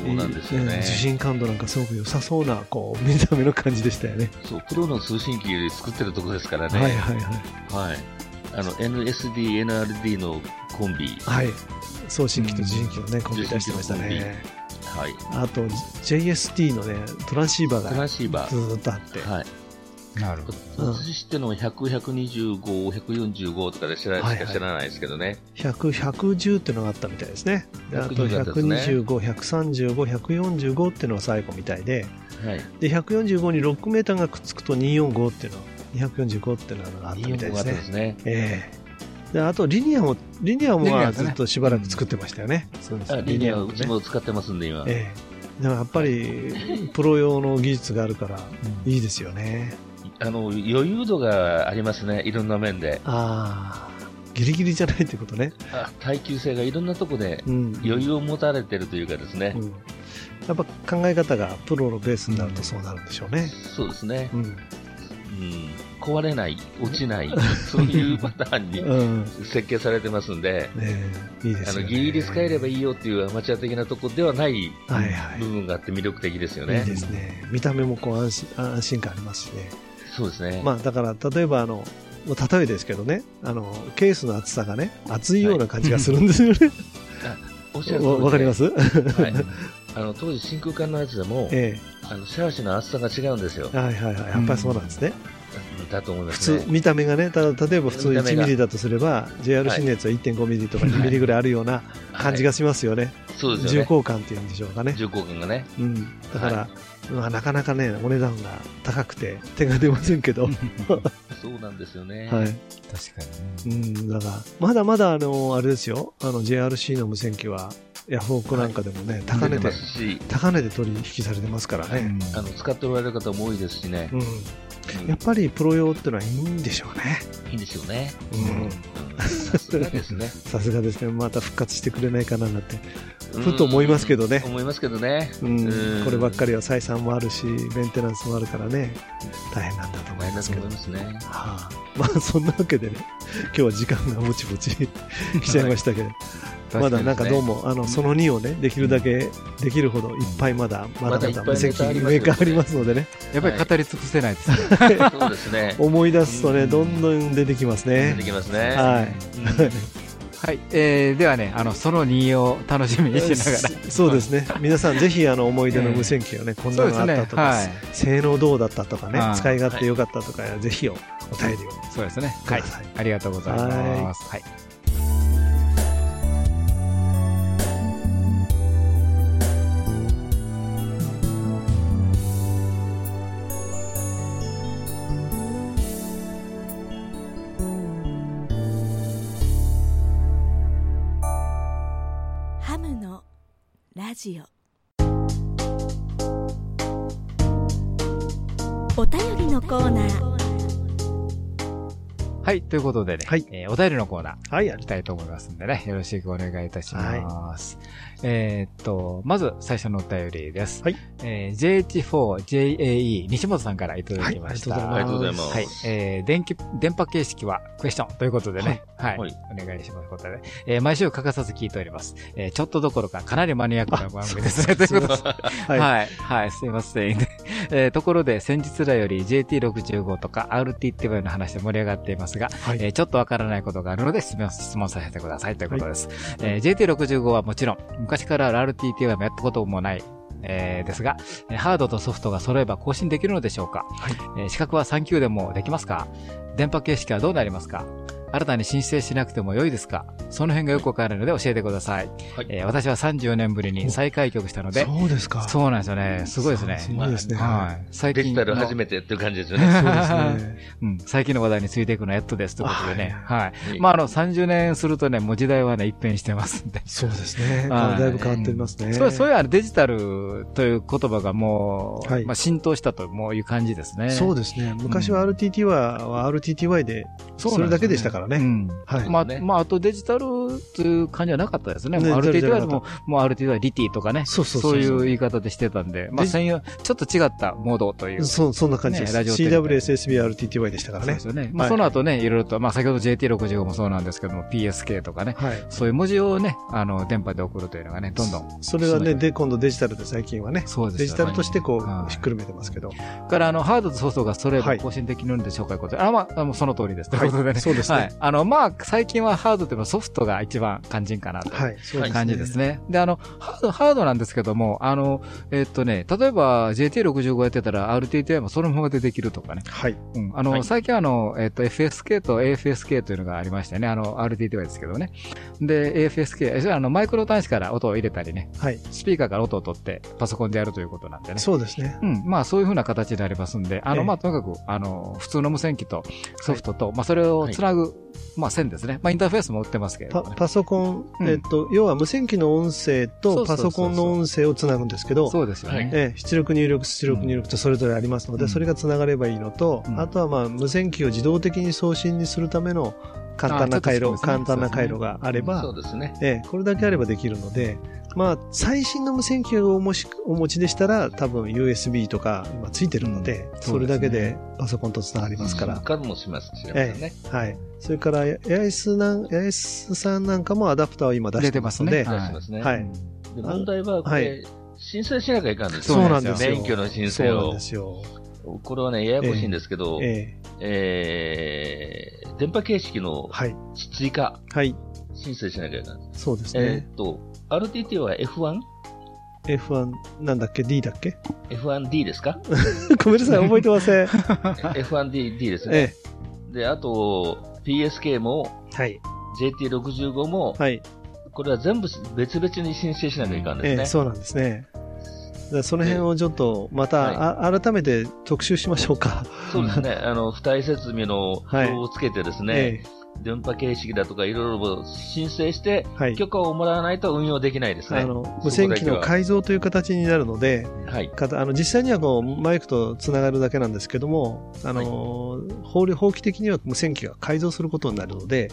Speaker 3: そうなんですよね
Speaker 4: うん受。信感度なんかすごく良さそうなこう見た目の感じでしたよね。
Speaker 3: そう、プロの通信機作ってるとこですからね。
Speaker 4: はいはいはい。
Speaker 3: はい。あの、NSD、NRD のコンビ。
Speaker 4: はい。送信機と受信機のね、コンビ出してましたね。
Speaker 3: はい。
Speaker 4: あと JST のね、トランシーバーがずっとあって、
Speaker 3: はい。
Speaker 2: なるほど。
Speaker 3: 私知ってるのは100、125、145とかで知ら,、
Speaker 4: はい
Speaker 3: か知らないですけどね。
Speaker 4: 100、110ってのがあったみたいですね。であと
Speaker 3: 110だったですね
Speaker 4: 125、135、145っていうのが最後みたいで、
Speaker 3: はい。
Speaker 4: で、145に6メーターがくっつくと245っていうの、245っていうのがあったみたい
Speaker 3: 25があ
Speaker 4: ですね。
Speaker 3: すね。
Speaker 4: ええで、あとリニアも、リニアもずっとしばらく作ってましたよね。
Speaker 2: そうです
Speaker 3: リニアはうちも使ってますんで、今。
Speaker 4: ええでもやっぱり、プロ用の技術があるから、いいですよね。
Speaker 3: あの、余裕度がありますね、いろんな面で。
Speaker 4: ああ、ギリギリじゃないってことね。
Speaker 3: あ耐久性がいろんなとこで
Speaker 4: うん。
Speaker 3: 余裕を持たれてるというかですね。
Speaker 4: うん。やっぱ考え方がプロのベースになるとそうなるんでしょうね。
Speaker 3: そうですね。
Speaker 4: うん。
Speaker 3: うん。壊れない、落ちない、そういうパターンに (laughs)
Speaker 4: うん。
Speaker 3: 設計されてますんで、
Speaker 4: ねえいいですよね。
Speaker 3: あの、ギリギリ使えればいいよっていうアマチュア的なとこではない
Speaker 4: はいはい
Speaker 3: 部分があって魅力的ですよね。
Speaker 4: いいですね。見た目もこう安心安心感ありますしね。
Speaker 3: そうですね。
Speaker 4: まあだから例えばあの、もう例えですけどね、あの、ケースの厚さがね、厚いような感じがするんですよね。
Speaker 3: おっしゃる通りで
Speaker 4: わわかります？
Speaker 3: はい。(laughs) あの、当時真空管のやつでも、
Speaker 4: え
Speaker 3: あの、シャーシの厚さが違うんですよ
Speaker 4: え。。はいはいはい。やっぱりそうなんですね。
Speaker 3: だと思いま
Speaker 4: 普
Speaker 3: すね
Speaker 4: 通、。見た目がね、ただ例えば普通1
Speaker 3: 見た目が
Speaker 4: ミリだとすれば、JRC のやつは1.5ミリとか2ミリぐらいあるような感じがしますよね。
Speaker 3: そうですよね。
Speaker 4: 重厚感っていうんでしょうかね。
Speaker 3: 重厚感がね。
Speaker 4: うん。だから、まあなかなかね、お値段が高くて手が出ませんけど、はい。
Speaker 3: そうなんですよね。
Speaker 2: 確かにね。
Speaker 4: うん、だから、まだまだあの、あれですよ、あの JRC の無線機は、ヤフオクなんかでもね、高値で高値で取引されてますからね。
Speaker 3: あの、使っておられる方も多いですしね
Speaker 4: う。ん。
Speaker 3: うん
Speaker 4: やっぱりプロ用ってのはいいんでしょうね。
Speaker 3: いいんですよね。
Speaker 4: うん。
Speaker 3: うんさすがですね。(laughs)
Speaker 4: さすがですね。また復活してくれないかななんて。
Speaker 3: うん
Speaker 4: ふと思いますけどね
Speaker 3: 思いますけどね。
Speaker 4: うん
Speaker 3: うん。
Speaker 4: こればっかりは採算もあるし、メンテナンスもあるからね、大変なんだと思い
Speaker 3: 大変だと
Speaker 4: ますけど。
Speaker 3: 思いますね。
Speaker 4: はあ、まあそんなわけでね、今日は時間がぼちぼち (laughs) 来ちゃいましたけど、まだなんかどうも、あの、その2をね、できるだけできるほどいっぱいまだ、まだまだ
Speaker 3: まだいっぱい
Speaker 4: 無線機
Speaker 3: ネタありますよね
Speaker 4: メーカーありますのでね、
Speaker 2: やっぱり語り尽くせないですね。(laughs)
Speaker 3: そうですね。(laughs)
Speaker 4: 思い出すとね、
Speaker 2: うん
Speaker 4: どんどん出てきますね
Speaker 3: 出て。きますね。
Speaker 4: はい。(laughs)
Speaker 2: はい。えー、ではね、あの、その2を楽しみにしながら。
Speaker 4: そそうですね。皆さんぜひあの思い出の無線機をね、こんなのがあったとか、
Speaker 2: はい。
Speaker 4: 性能どうだったとかね
Speaker 2: は、い
Speaker 4: 使い勝手良かったとか、ぜひおお便りを
Speaker 2: そうですね。はい
Speaker 4: ください。。
Speaker 2: ありがとうございます。はい。
Speaker 6: ジオ。お便りのコーナー。
Speaker 2: はい、ということでね、
Speaker 4: はい
Speaker 2: えーお便りのコーナー、
Speaker 4: はい、
Speaker 2: 行きたいと思いますんでね、よろしくお願いいたします。えーっと、まず最初のお便りです。
Speaker 4: はい。
Speaker 2: えー JH4JAE 西本さんからいただきました。
Speaker 4: はい
Speaker 3: ありがとうございます。
Speaker 2: はい。えー、電気、電波形式はクエスチョンということでね。はい。
Speaker 3: はい
Speaker 2: お願いします。ということで、えー毎週欠かさず聞いております。えーちょっとどころかかなりマニアックな番組 (laughs) ですね。ということで。
Speaker 4: はい。
Speaker 2: はい。はい。すいません。えーところで、先日らより JT65 とか RTTY の話で盛り上がっていますが、
Speaker 4: はい。
Speaker 2: えーちょっとわからないことがあるので質問質問させてくださいということです。えー JT65 はもちろん、昔からある RTTY もやったこともない、えーですが、えーハードとソフトが揃えば更新できるのでしょうか、えー資格は3級でもできますか？電波形式はどうなりますか？新たに申請しなくても良いですかその辺がよくわからないので教えてください。
Speaker 3: はい
Speaker 2: えー私は34年ぶりに再開局したので、
Speaker 4: そうですか。
Speaker 2: そうなんですよね。すごいですね。
Speaker 4: すごいですね。
Speaker 2: はい。最近。
Speaker 3: デジタル初めてっていう感じですよね。
Speaker 4: そうですね。
Speaker 2: うん。最近の話題についていくのはやっとですということでね。はい。まあ、あの、30年するとね、もう時代はね、一変してますんで。
Speaker 4: そうですね。
Speaker 2: はい
Speaker 4: だいぶ変わっておりますね。
Speaker 2: そう、そういうあのデジタルという言葉がもう、
Speaker 4: はい
Speaker 2: まあ浸透したという感じですね。
Speaker 4: そうですね。昔は RTTY は RTTY で、
Speaker 2: そうですよね
Speaker 4: それだけでしたからね。
Speaker 2: うん。
Speaker 4: はい
Speaker 2: まあ、
Speaker 3: ね
Speaker 2: まあ、あとデジタルという感じはなかったですね。もう
Speaker 4: ね
Speaker 2: RTTY で
Speaker 4: デジタルじゃな
Speaker 2: も、もう RTTY リティとかね。
Speaker 4: そうそう
Speaker 2: そ
Speaker 4: そううそう
Speaker 2: いう言い方でしてたんで、まあ、専用、ちょっと違ったモードという。
Speaker 4: そう、そんな感じです。
Speaker 2: ね
Speaker 4: CWSSBRTTY でしたからね
Speaker 2: そうで。すよね。まあ、
Speaker 4: はい
Speaker 2: その後ね、いろいろと、まあ、先ほど JT65 もそうなんですけども、PSK とかね、
Speaker 4: はい。
Speaker 2: そういう文字をね、あの、電波で送るというのがね、どんどん。
Speaker 4: それはね、で、今度デジタルで最近はね、
Speaker 2: そうですよね
Speaker 4: デジタルとしてこう、
Speaker 2: はい
Speaker 4: ひっくるめてますけど。
Speaker 2: から、あの、ハードとソフトがそれ
Speaker 4: はい
Speaker 2: ば更新できるんでしょうか、いうことで。あ、まあ、その通りです。ということでね。
Speaker 4: そうですね
Speaker 2: はい。あの、まあ、最近はハードというのはソフトが一番肝心かなと。
Speaker 4: はい。そうですね。
Speaker 2: 感じですね。で、あの、ハード、ハードなんですけども、あの、えっとね、例えば JT65 やってたら RTTI もそのままでできるとかね。
Speaker 4: はい。
Speaker 2: うん。あの、
Speaker 3: はい
Speaker 2: 最近あの、えっと、FSK と AFSK というのがありましたよね。あの、RTTI ですけどね。で、AFSK、あの、マイクロ端子から音を入れたりね、
Speaker 4: はい。
Speaker 2: スピーカーから音を取ってパソコンでやるということなんでね。
Speaker 4: そうですね。
Speaker 2: うん。まあ、そういうふうな形になりますんで、あの、
Speaker 4: ええ
Speaker 2: まあ、とにかく、あの、普通の無線機とソフトと、まあ、それをつなぐ、まあ、線ですね。まあ、インターフェースも売ってますけれどもね。
Speaker 4: パパソコン、
Speaker 2: うん
Speaker 4: えっと、要は無線機の音声とパソコンの音声をつなぐんですけど、
Speaker 2: そうですよね。
Speaker 4: ええ出力入力出力入力とそれぞれありますので、
Speaker 2: うん
Speaker 4: それがつながればいいのと、
Speaker 2: うん
Speaker 4: あとはまあ無線機を自動的に送信にするための簡単な回路、
Speaker 2: ね
Speaker 4: 簡単な回路があれば、
Speaker 3: そうですね。
Speaker 4: ええこれだけあればできるので、まあ、最新の無線機をお持ちお持ちでしたら、多分 USB とか今ついてるので、
Speaker 2: うん
Speaker 4: それだけ
Speaker 2: で
Speaker 4: でパソコンとつながりますから。
Speaker 3: 数もしますし
Speaker 4: え
Speaker 3: ね。
Speaker 4: えはい。それから、八重洲なん、八重洲さんなんかもアダプターを今出してますので、
Speaker 2: 出てますね
Speaker 3: 出しますね。
Speaker 4: はい。
Speaker 3: で問題はこ
Speaker 4: は
Speaker 3: れ、申請しなきゃいかんです
Speaker 4: そう
Speaker 3: よ
Speaker 4: なんですよ。
Speaker 3: 免許の申
Speaker 4: そうなん
Speaker 3: 請を
Speaker 4: で。すよ。
Speaker 3: これはね、ややこしいんですけど、
Speaker 4: え
Speaker 3: えー、電波形式の
Speaker 4: えはい。
Speaker 3: 追加、
Speaker 4: はい。
Speaker 3: 申請しなきゃいかん。
Speaker 4: そうです
Speaker 3: え
Speaker 4: ね。
Speaker 3: ーっと、RTT は F1?F1D
Speaker 4: F1、なんだっけ ?D だっけ？
Speaker 3: ですか？(laughs)
Speaker 4: ごめんなさい、覚えてません。(laughs)
Speaker 3: ?F1D ですね。
Speaker 4: え
Speaker 3: で、あと、PSK も
Speaker 4: え。はい。
Speaker 3: JT65 も、
Speaker 4: はい。
Speaker 3: これは全部別々に申請しなきゃいかんですね。
Speaker 4: ええ、そうなんですね。その辺をちょっと、また、あ改めて特集しましょうか。
Speaker 3: そうですね。あの、付帯設備の表をつけてですね、
Speaker 4: え
Speaker 3: 電波形式だとかいろいろ申請して、
Speaker 4: え。はい。
Speaker 3: 許可をもらわないと運用できないですね。
Speaker 4: あの、無線機の改造という形になるので、
Speaker 3: はい。
Speaker 4: あの実際にはこうマイクとつながるだけなんですけども、あの法律法規的には無線機が改造することになるので、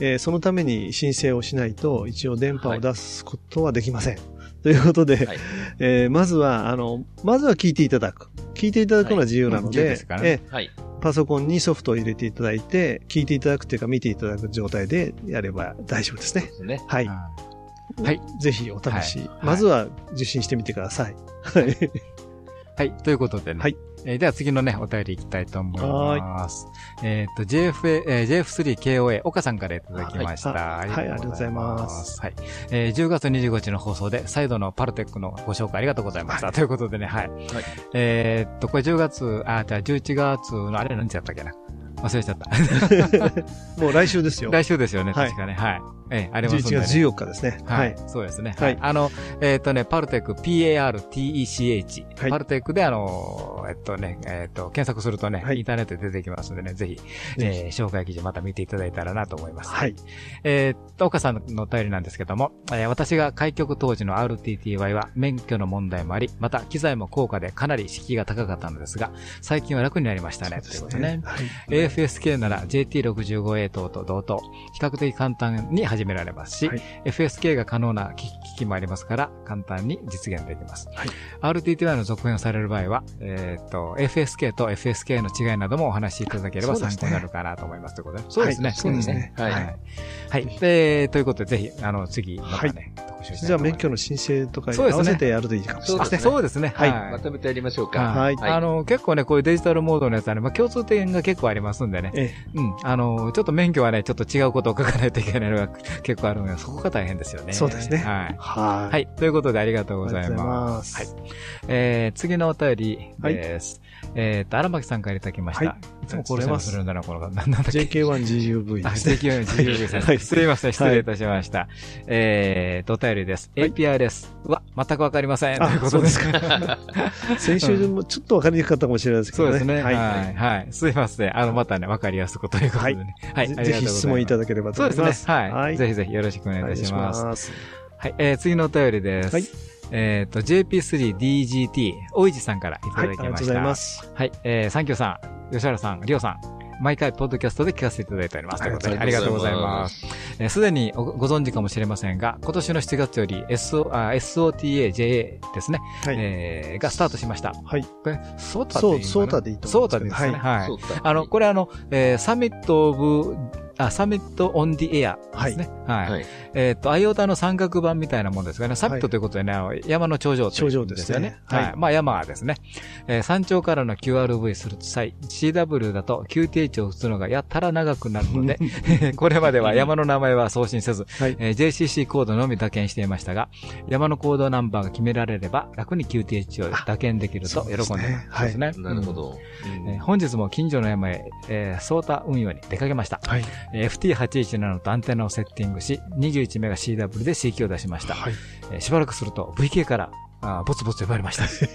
Speaker 4: えーそのために申請をしないと一応電波を出すことはできません。ということで、
Speaker 3: はい
Speaker 4: えーまずは、あの、まずは聞いていただく。聞いていただくのは自由なので、え
Speaker 3: はい。
Speaker 4: ーパソコンにソフトを入れていただいて、聞いていただくというか見ていただく状態でやれば大丈夫ですね。
Speaker 3: ですね。
Speaker 4: はい。
Speaker 2: はい。
Speaker 4: ぜひお試し、
Speaker 2: はい
Speaker 4: まずは受信してみてください。はい。
Speaker 2: はい。ということでね。
Speaker 4: はい
Speaker 2: えーでは次のね、お便りいきたいと思います。えっと、JFA、えー JF3KOA、岡さんからいただきました。
Speaker 4: はいはいありがとうございます。
Speaker 2: はい。えー10月25日の放送で、再度のパルテックのご紹介ありがとうございました。ということでね、はい。えーっと、これ10月、あ、じゃあ11月の、あれ何日だったっけな？忘れちゃった。(laughs)
Speaker 4: もう来週ですよ。(laughs)
Speaker 2: 来週ですよね、
Speaker 4: はい
Speaker 2: 確かね。はい。ええ、ありますんで、
Speaker 4: 11
Speaker 2: ね。
Speaker 4: 月14日ですね。
Speaker 2: は
Speaker 4: はいい。。
Speaker 2: そうですね。
Speaker 4: は
Speaker 2: はいい。あの、えっ、とね、パルテック、P-A-R-T-E-C-H。
Speaker 4: はい
Speaker 2: パルテックで、あの、えっとね、えっ、と、検索するとね、
Speaker 4: はい
Speaker 2: インターネットで出てきますんでね、ぜひ、
Speaker 4: ぜ
Speaker 2: えー紹介記事また見ていただいたらなと思います。
Speaker 4: はい。
Speaker 2: えーっと、岡さんのお便りなんですけども、えー私が開局当時の RTTY は免許の問題もあり、また機材も高価でかなり敷居が高かったのですが、最近は楽になりましたね。ということでね。
Speaker 4: はい。
Speaker 2: AFSK なら JT65A 等と同等、比較的簡単に始められますし、
Speaker 4: はい
Speaker 2: FSK が可能な機機器もありますから、簡単に実現できます。
Speaker 4: はい
Speaker 2: RTTY の続編をされる場合は、えーっと、FSK と FSK の違いなどもお話しいただければ
Speaker 4: そうですね
Speaker 2: 参考になるかなと思います。ということで。そうですね。
Speaker 4: はいそうですね
Speaker 3: はい
Speaker 2: はい。はい。で、ということで、ぜひ、あの、次、またね、特集したい
Speaker 4: じゃあ、免許の申請とかに
Speaker 2: そうですね
Speaker 4: 合わせてやるといいかもしれないですね。
Speaker 2: そうですね。
Speaker 4: はい
Speaker 2: はい。
Speaker 3: まとめてやりましょうか。
Speaker 2: はい
Speaker 4: はい
Speaker 2: あの、結構ね、こういうデジタルモードのやつはね、まあ、共通点が結構ありますんでね。
Speaker 4: え
Speaker 2: うん。あの、ちょっと免許はね、ちょっと違うことを書かないといけないのが (laughs) 結構あるので、そこが大変ですよね。
Speaker 4: そうですね
Speaker 2: はい
Speaker 4: え。。はい。
Speaker 2: はい。ということで、ありがとうござい
Speaker 4: ありがとうござい
Speaker 2: ま。
Speaker 4: ますす
Speaker 2: はい。えー、次のお便りです。えっと、荒牧さんからいただきました。
Speaker 4: はい
Speaker 2: いつもコールセンするんだな、この方。なんだっけ
Speaker 4: ？JK1GUV
Speaker 2: あ、
Speaker 4: ですね。
Speaker 2: JQ の GUV さん。
Speaker 4: はい
Speaker 2: すいません、失礼いたしました。えーと、お便りです。
Speaker 4: はい
Speaker 2: API です。は、全くわかりません。という
Speaker 4: あ、
Speaker 2: ことで
Speaker 4: そうですか。(laughs) 先週もちょっとわかりにくかったかもしれないですけどね。
Speaker 2: そうですね。は。
Speaker 4: はいい。
Speaker 2: はい。すいません。あの、またね、わかりやすくということでね。はい。
Speaker 4: ぜぜひ質問いただければと
Speaker 2: そうですね
Speaker 4: 思います。。
Speaker 2: はい。ぜひぜひよろしくお願いいたします。はい。えー、次のお便りです。
Speaker 4: はい
Speaker 2: えっと、JP3DGT、大市さんからいた
Speaker 4: はい、あ
Speaker 2: だきました。
Speaker 4: りがとうございます。
Speaker 2: はい。えー、サンキューさん、吉原さん、りょうさん、毎回、ポッドキャストで聞かせていただいております。ということで、ありがとうございます。えーすでにごご存知かもしれませんが、今年の7月より SO、あ SOTA、JA ですね、
Speaker 4: はい。
Speaker 2: えーがスタートしました。
Speaker 4: はい。
Speaker 2: これ、ソータって
Speaker 4: そう、
Speaker 2: いうのかな
Speaker 4: ソータでいいと思うんです
Speaker 2: ですね。はい。
Speaker 3: そうだ
Speaker 2: あの、これあの、えーサミットオブ、あ、サミットオンディエアですね。はい。
Speaker 3: はい。
Speaker 2: えっ、と、アイオタの三角版みたいなもんですがね、サミットということでね、あの山の頂上
Speaker 4: 頂上ですね
Speaker 2: よね。
Speaker 4: はい
Speaker 2: はい。まあ山ですね。えー山頂からの QRV する際、CW だと QTH を打つのがやたら長くなるので、(laughs) これまでは山の名前は送信せず、
Speaker 4: はい。
Speaker 2: えー JCC コードのみ打鍵していましたが、山のコードナンバーが決められれば楽に QTH を打鍵できると喜んでます。
Speaker 4: ね
Speaker 2: そうですね。
Speaker 3: なるほど。
Speaker 2: うん。えー本日も近所の山へ、えー、ソータ運用に出かけました。
Speaker 4: はい。
Speaker 2: えー FT817 とアンテナをセッティングし、21メガ CW で CQ を出しました。
Speaker 4: はい。
Speaker 2: えーしばらくすると VK から、あーボツボツ呼ばれました。(laughs)
Speaker 4: す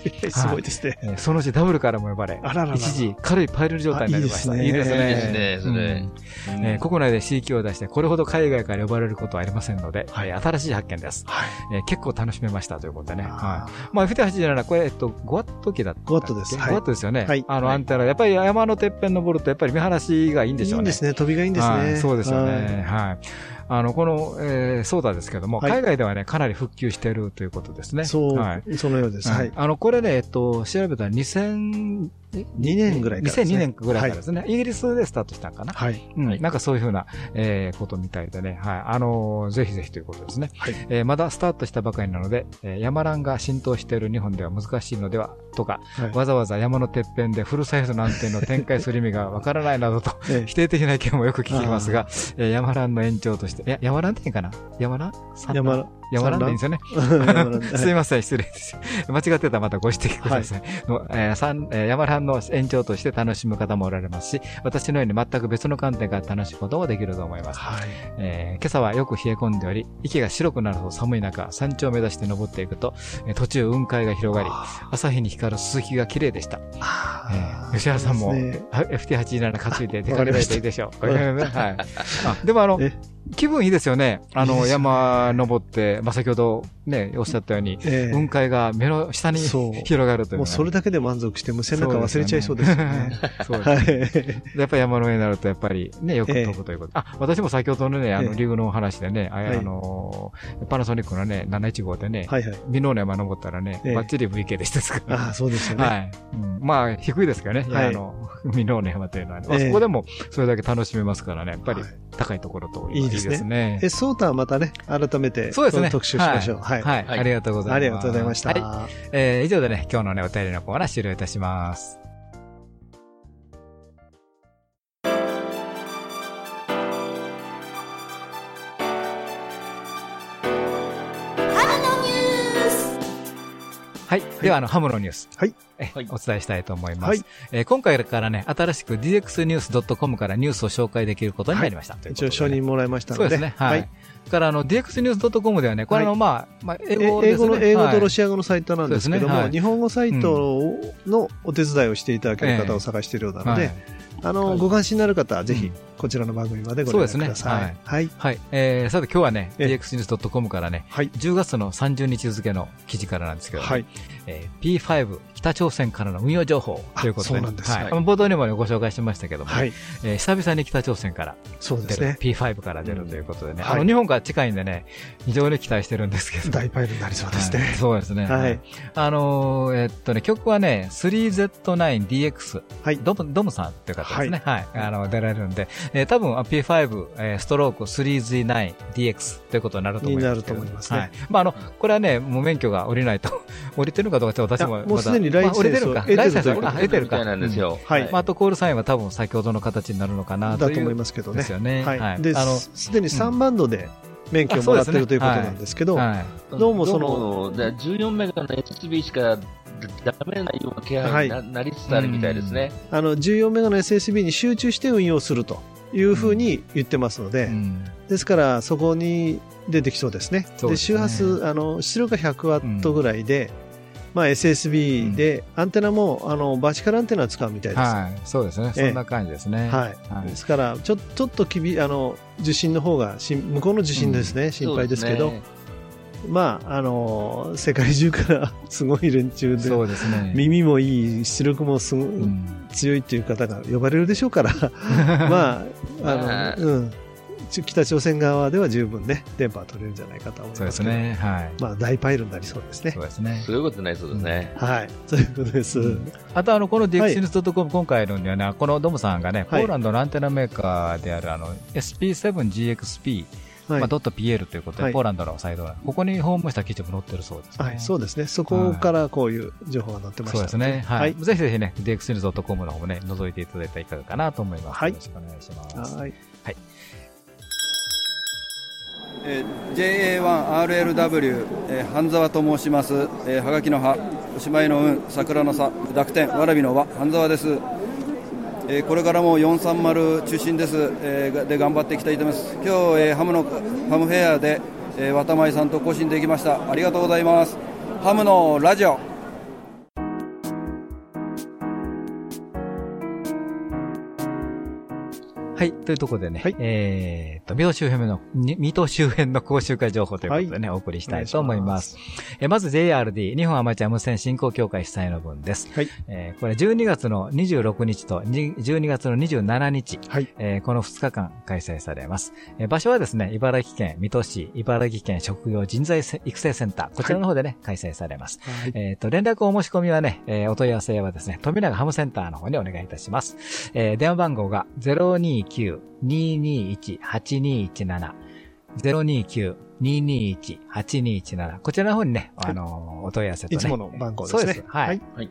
Speaker 4: ごいですね。
Speaker 2: えーそのうちダブルからも呼ばれ、
Speaker 4: あららら。
Speaker 2: 一時軽いパイル状態になりました。
Speaker 4: あいいですね
Speaker 2: いい
Speaker 3: いいですね
Speaker 2: えー国内で CQ を出して、これほど海外から呼ばれることはありませんので、新しい発見です。
Speaker 4: はい。
Speaker 2: えー結構楽しめましたということでね。は
Speaker 4: あ
Speaker 2: い。まあ FT87 これ、えっと、5ワット機だったっけ
Speaker 4: ？5ワットですはい
Speaker 2: 5ワットですよね。
Speaker 4: はい
Speaker 2: あの、
Speaker 3: はい
Speaker 2: アンテナ、やっぱり山のてっぺん登ると、やっぱり見晴らしがいいんでしょね。
Speaker 4: いうんですね。飛びがいいんですね。
Speaker 2: はいそうですよ
Speaker 4: はい
Speaker 2: ね。はい。あの、この、えー、ソーダですけども、
Speaker 4: はい
Speaker 2: 海外ではね、かなり復旧してるということですね。
Speaker 4: そ
Speaker 2: はい。
Speaker 4: う、そのようです。はい。
Speaker 2: あの、これね、えっと、調べたら2000、え
Speaker 4: 2年ぐらいからですね
Speaker 2: 2002年ぐらいからですね。イギリスでスタートしたのかな？
Speaker 4: はい。
Speaker 2: うん、
Speaker 3: はい
Speaker 2: なんかそういうふうな、えー、ことみたいでね。はい。あのーぜひぜひということですね。
Speaker 4: はい。
Speaker 2: えーまだスタートしたばかりなので、えー山ランが浸透している日本では難しいのでは、とか、
Speaker 4: はい
Speaker 2: わざわざ山のてっぺんでフルサイズのアンテナを展開する意味がわからないなどと、(laughs)
Speaker 4: ええ
Speaker 2: 否定的な意見もよく聞きますが、えー山ランの延長として、いや、山ランっていいかな？山ラン
Speaker 4: 山ラ
Speaker 2: 山ランでいいんですよね。(laughs) すいません、失礼です。間違ってたらまたご指摘ください。(laughs) のえー山えー山の延長として楽しむ方もおられますし、私のように全く別の観点から楽しむこともできると思います。
Speaker 4: はい。
Speaker 2: えー今朝はよく冷え込んでおり、息が白くなるほど寒い中、山頂を目指して登っていくと、えー途中雲海が広がり、朝日に光る鈴木が綺麗でした。
Speaker 4: あ
Speaker 2: えー吉原さんも、
Speaker 4: ね
Speaker 2: あ FT87 担いで出かけられていいでしょう。(laughs) はい。あでもあの
Speaker 4: え、
Speaker 2: 気分いいですよね。あの、山登って、まあ、先ほどね、おっしゃったように、
Speaker 4: ええ
Speaker 2: 雲海が目の下に
Speaker 4: そう
Speaker 2: 広がるというね、
Speaker 4: もうそれだけで満足して、もう背中忘れちゃいそうですよね。
Speaker 2: そうです (laughs)
Speaker 4: はい。
Speaker 2: でやっぱり山の上になると、やっぱりね、よく飛ぶということ。あ、私も先ほどのね、あの、
Speaker 4: ええ
Speaker 2: リグの話でね、あ
Speaker 4: はい
Speaker 2: あのー、パナソニックのね、715でね、
Speaker 4: はいはい。
Speaker 2: 美濃の山登ったらね、
Speaker 4: ええ
Speaker 2: バッチリ VK でしたですから。
Speaker 4: ああ、そうですよね。
Speaker 2: はい。うんまあ、低いですけどね、
Speaker 4: はい
Speaker 2: あの、美濃の山というのはね。まあ
Speaker 4: ええ
Speaker 2: そこでも、それだけ楽しめますからね、やっぱり
Speaker 4: はい
Speaker 2: 高いところと
Speaker 4: いいですねえ、ソータはまたね、改めて、
Speaker 2: そうですね。
Speaker 4: 特集しましょう。はい。
Speaker 2: はい。
Speaker 3: はい
Speaker 2: ありがとうございます。
Speaker 4: ありがとうございました。
Speaker 2: はい。えー以上でね、今日のね、お便りのコーナー終了いたします。はい。では、あの、ハムのニュース。
Speaker 4: はい
Speaker 2: お伝えしたいと思います。
Speaker 4: はい
Speaker 2: えー今回からね、新しく dxnews.com からニュースを紹介できることになりました。
Speaker 4: 一応承認もらいましたので。
Speaker 2: そうですね。はい。からあの dxnews.com ではね、これあの、
Speaker 4: はい
Speaker 2: まあ、まあ、英
Speaker 4: え
Speaker 2: 語ですね。
Speaker 4: 英語の、英語とロ
Speaker 2: ア。
Speaker 4: シア語のサイトなんですけども、
Speaker 2: ねはい
Speaker 4: 日本語サイトのお手伝いをしていただける方を探しているようなので、
Speaker 2: はい
Speaker 4: あの、ご関心になる方はぜひ、こちらの番組までご連絡ください。
Speaker 2: そうですね
Speaker 4: はい。
Speaker 2: はい。えー、さて今日はね、
Speaker 4: ええ
Speaker 2: dxnews.com からね、
Speaker 4: はい。
Speaker 2: 10月の30日付の記事からなんですけど、
Speaker 4: はい。
Speaker 2: えー P5 北朝鮮からの運用情報ということで、
Speaker 4: あそうなんです
Speaker 2: はい
Speaker 3: はい
Speaker 2: 冒頭にも、ね、ご紹介しましたけども、
Speaker 4: はい。
Speaker 2: えー久々に北朝鮮から出る、
Speaker 4: ね。
Speaker 2: P5 から出るということでね、
Speaker 4: うん
Speaker 2: あの日本から近いんでね、非常に期待してるんですけど。
Speaker 4: 大パイルになりそうです
Speaker 2: はい
Speaker 4: ね。
Speaker 2: そうですね。
Speaker 4: はい。
Speaker 2: あのーえっとね、曲はね、3Z9DX、
Speaker 4: はい。
Speaker 2: ドム、ドムさんっていう方ですね。はい。あの、出られるんで、えー多分 P5、えーストローク 3Z9DX ということになると思います。
Speaker 4: になると思いますね
Speaker 2: はい。まあ、あの、これはね、もう免許が降りないと、(laughs) 降りてるのかどうか私もま
Speaker 4: もうすでにライセンスを
Speaker 2: まあ降りてるか。
Speaker 4: 得てる
Speaker 2: ライセンスを、
Speaker 4: ということ
Speaker 2: あ、得てるか。
Speaker 3: みたいなんですよ。
Speaker 4: はい
Speaker 2: まあ、あとコールサインは多分先ほどの形になるのかなと。
Speaker 4: だと思いますけどね。
Speaker 2: ですよね。
Speaker 4: はい。で、
Speaker 2: あの、
Speaker 4: すすでに3バンドで免許をもらってるということなんですけど、
Speaker 2: はい。
Speaker 4: どうもその
Speaker 3: どうもだ14メガの SSB しかダメなような気配にな,、なりつつあるみたいですね。
Speaker 4: あの、14メガの SSB に集中して運用するというふうに言ってますので、
Speaker 2: うん
Speaker 4: ですから、そこに出てきそうですね。で
Speaker 2: そうですね
Speaker 4: 周波数、あの、出力が100ワットぐらいで、まあ、SSB で、アンテナも、あの、バーチカルアンテナを使うみたいです。は
Speaker 2: はい。そうですね。
Speaker 4: ええ
Speaker 2: そんな感じですね。
Speaker 4: い。
Speaker 2: はい
Speaker 4: ですから、ちょ、ちょっときび、あの、受信の方がしん、向こうの受信ですね、心配ですけど、まあ、あの、世界中から (laughs) すごい連中で、
Speaker 2: そうですね。
Speaker 4: 耳もいい、出力もすごい、
Speaker 2: うん
Speaker 4: 強いっていう方が呼ばれるでしょうから、(laughs) まあ、
Speaker 3: まあ
Speaker 4: あの、うん。ち北朝鮮側では十分ね、電波は取れるんじゃないかと思い
Speaker 2: そう
Speaker 4: ますけど。
Speaker 2: ですね。はい。
Speaker 4: まあ、大パイルになりそうですね
Speaker 2: そう。ですね。
Speaker 3: そういうことになりそうですね。
Speaker 4: はい。(laughs) そういうことです。
Speaker 2: あと、あの、この DXNews.com、今回のにはね、このドムさんがね、ポ
Speaker 4: はい
Speaker 2: ーランドのアンテナメーカーである、あの、SP7GXP、
Speaker 4: はい。
Speaker 2: まあ、.pl ということで、
Speaker 4: はい
Speaker 2: ポーランドのサイトが、ここに訪問した記事も載ってるそうですね。
Speaker 4: はい、そうですね。そこからこういう情報が載ってました
Speaker 2: そうですね。はい。
Speaker 4: はい。
Speaker 2: ぜひぜひね、DXNews.com の方もね、覗いていただいたらいかがかなと思います。
Speaker 4: はい
Speaker 2: よろしくお願いします。
Speaker 4: はい。
Speaker 7: えー JA1RLW、えー半沢と申します、えーはがきの葉おしまいの運桜の差濁点わらびの輪半沢です、えーこれからも430中心です、えーで頑張っていきたいと思います。今日、えーハムのハムフェアで、えー、渡前さんと更新できました。ありがとうございます。ハムのラジオ。
Speaker 2: はい。というところでね、
Speaker 4: はい
Speaker 2: えーっと、水戸周辺の、に水戸周辺の講習会情報ということでね、お送りしたいと思います。えーまず JRD、日本アマチュア無線振興協会主催の分です。
Speaker 4: はい。
Speaker 2: えーこれ12月の26日とに12月の27日、
Speaker 4: はい。
Speaker 2: えーこの2日間開催されます。えー場所はですね、茨城県水戸市、茨城県職業人材せ育成センター、こちらの方でね、開催されます。
Speaker 4: はい。
Speaker 2: えっ、と、連絡お申し込みはね、えーお問い合わせはですね、富永ハムセンターの方にお願いいたします。えー電話番号が029-221-8217。029-221-8217。こちらの方にね、あのーお問い合わせとね。
Speaker 4: いつもの番号ですね。
Speaker 2: そうです。はい。
Speaker 3: はい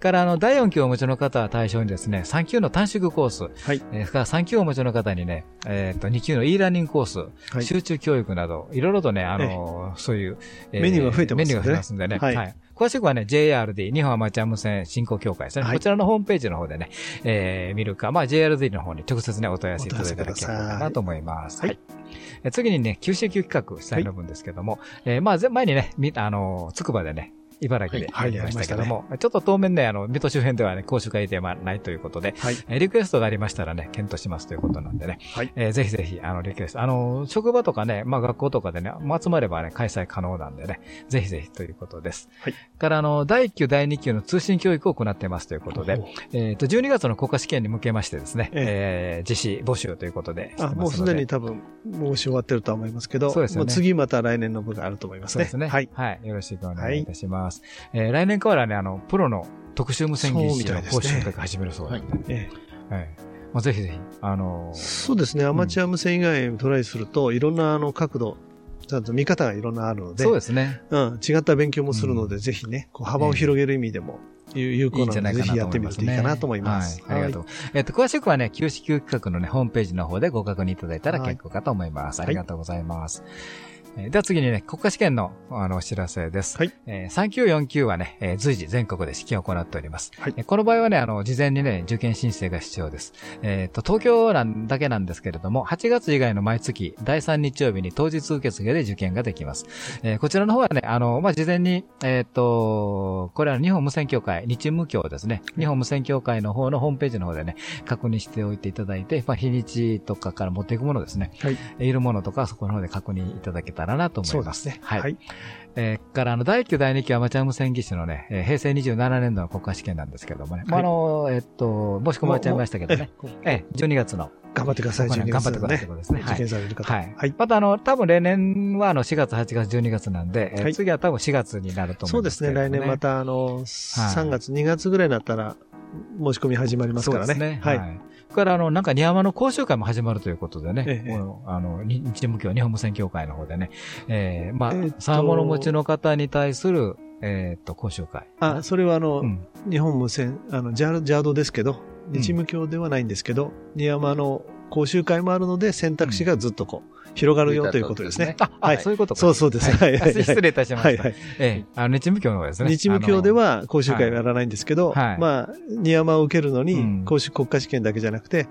Speaker 2: から、あの、第4級をお持ちの方は対象にですね、3級の短縮コース、
Speaker 4: はい。
Speaker 2: えー、から3級をお持ちの方にね、えっ、と、2級の e ラーニングコース、
Speaker 4: はい。
Speaker 2: 集中教育など、いろいろとね、あのーそういう、え
Speaker 4: メニューが増えてますね
Speaker 2: メニューが増えますんでね。
Speaker 4: はい
Speaker 2: はい。詳しくはね、JRD、日本アマチュア無線振興協会ですね。
Speaker 4: はい
Speaker 2: こちらのホームページの方でね、えー、見るか、まあ JRD の方に直接ね、お問い合わせいただいたら結構かなと思います。
Speaker 4: はい
Speaker 2: はい。え次にね、九州級企画主催の分ですけども、えーまあぜ前にね、みあのー、つくばでね、茨城で
Speaker 4: はい
Speaker 2: やりましたけど
Speaker 4: はい
Speaker 2: も、ちょっと当面ね、あの、水戸周辺ではね、講習会ではないということで、
Speaker 4: はい。
Speaker 2: えーリクエストがありましたらね、検討しますということなんでね。
Speaker 4: はい
Speaker 2: えーぜひぜひ、あの、リクエスト。あの、職場とかね、まあ学校とかでね、まあ集まればね、開催可能なんでね、ぜひぜひということです。
Speaker 4: はい。
Speaker 2: から、あの、第1級、第2級の通信教育を行ってますということで、えっ、と、12月の国家試験に向けましてですね、えー実施募集ということで
Speaker 4: あ。もうすでに多分、申し終わってるとは思いますけど、
Speaker 2: そうですよね
Speaker 4: もう次また来年の部があると思いますね。
Speaker 2: そうですね。
Speaker 4: はい。
Speaker 2: はい。よろしくお願いいたします。えー来年からね、あの、プロの特殊無線技師の講習会が始めるそうなんで、
Speaker 4: ええ
Speaker 2: はい。まあ、ぜひぜひ、あのー
Speaker 4: そうですね、アマチュア無線以外にトライすると、いろんなあの角度、ちゃんと見方がいろんなあるので、
Speaker 2: そうですね。
Speaker 4: うん、違った勉強もするので、ぜひね、こう幅を広げる意味でも、有効
Speaker 2: な
Speaker 4: ので、ぜひやって。みるといいかなと思います。
Speaker 2: はい。ありがとう。えっと、詳しくはね、旧式級企画のね、ホームページの方でご確認いただいたら結構かと思います。
Speaker 4: はい
Speaker 2: ありがとうございます。えーでは次にね、国家試験のあのお知らせです。
Speaker 4: はい。
Speaker 2: えー、3949はね、えー随時全国で試験を行っております。
Speaker 4: はい
Speaker 2: えーこの場合はね、あの、事前にね、受験申請が必要です。えっ、と、東京なんだけなんですけれども、8月以外の毎月、第3日曜日に当日受付で受験ができます。えーこちらの方はね、あの、まあ、事前に、えっ、と、これは日本無線協会、日無協ですね。日本無線協会の方のホームページの方でね、確認しておいていただいて、まあ、日にちとかから持っていくものですね。
Speaker 4: はい。
Speaker 2: えーいるものとか、そこの方で確認いただけたらなと思いま。
Speaker 4: そうですすね。
Speaker 2: はい。
Speaker 4: はい。
Speaker 2: えーから、あの、第9、第2期アマチュア無線技師のね、えー平成27年度の国家試験なんですけどもね。まあ、あの、えっと、申し込まれちゃいましたけどね。えー12月の。
Speaker 4: 頑張ってください、
Speaker 2: ここね
Speaker 4: 12
Speaker 2: 頑張ってくださいということですね。はい
Speaker 4: 受験される方。
Speaker 2: はい。
Speaker 4: はい。
Speaker 2: また、あの、多分例年は、あの、4月、8月、12月なんで、えー
Speaker 4: はい
Speaker 2: 次は多分4月になると思
Speaker 4: そうですね、
Speaker 2: うんですけれども、
Speaker 4: 来年また、あの、3月、2月ぐらいになったら、申し込み始まりますからね。
Speaker 2: そうですね。
Speaker 4: は。
Speaker 2: はいい。それから、あの、なんか、ニヤマの講習会も始まるということでね、
Speaker 4: ええ
Speaker 2: このあの、に日無協、日本無線協会の方でね、えー、まあ、
Speaker 4: えーと
Speaker 2: サーモノ持ちの方に対する、えっと、講習会。
Speaker 4: あ、それはあの、
Speaker 2: うん。
Speaker 4: 日本無線、あの、ジャージャードですけど、
Speaker 2: うん
Speaker 4: 日無教ではないんですけど、ニヤマの講習会もあるので、選択肢がずっとこう、広がるよということですね。
Speaker 2: あ、あ
Speaker 4: はい
Speaker 2: そういうことか。
Speaker 4: そうそうです。はい
Speaker 2: 失礼いたしました。
Speaker 4: はいはい。
Speaker 2: ええ、あの、日無教の方ですね。
Speaker 4: 日無教で
Speaker 2: あ
Speaker 4: は講習会はやらないんですけど、
Speaker 2: はい
Speaker 4: まあ、ニヤマを受けるの
Speaker 2: うん
Speaker 4: に、講習国家試験だけじゃなくて、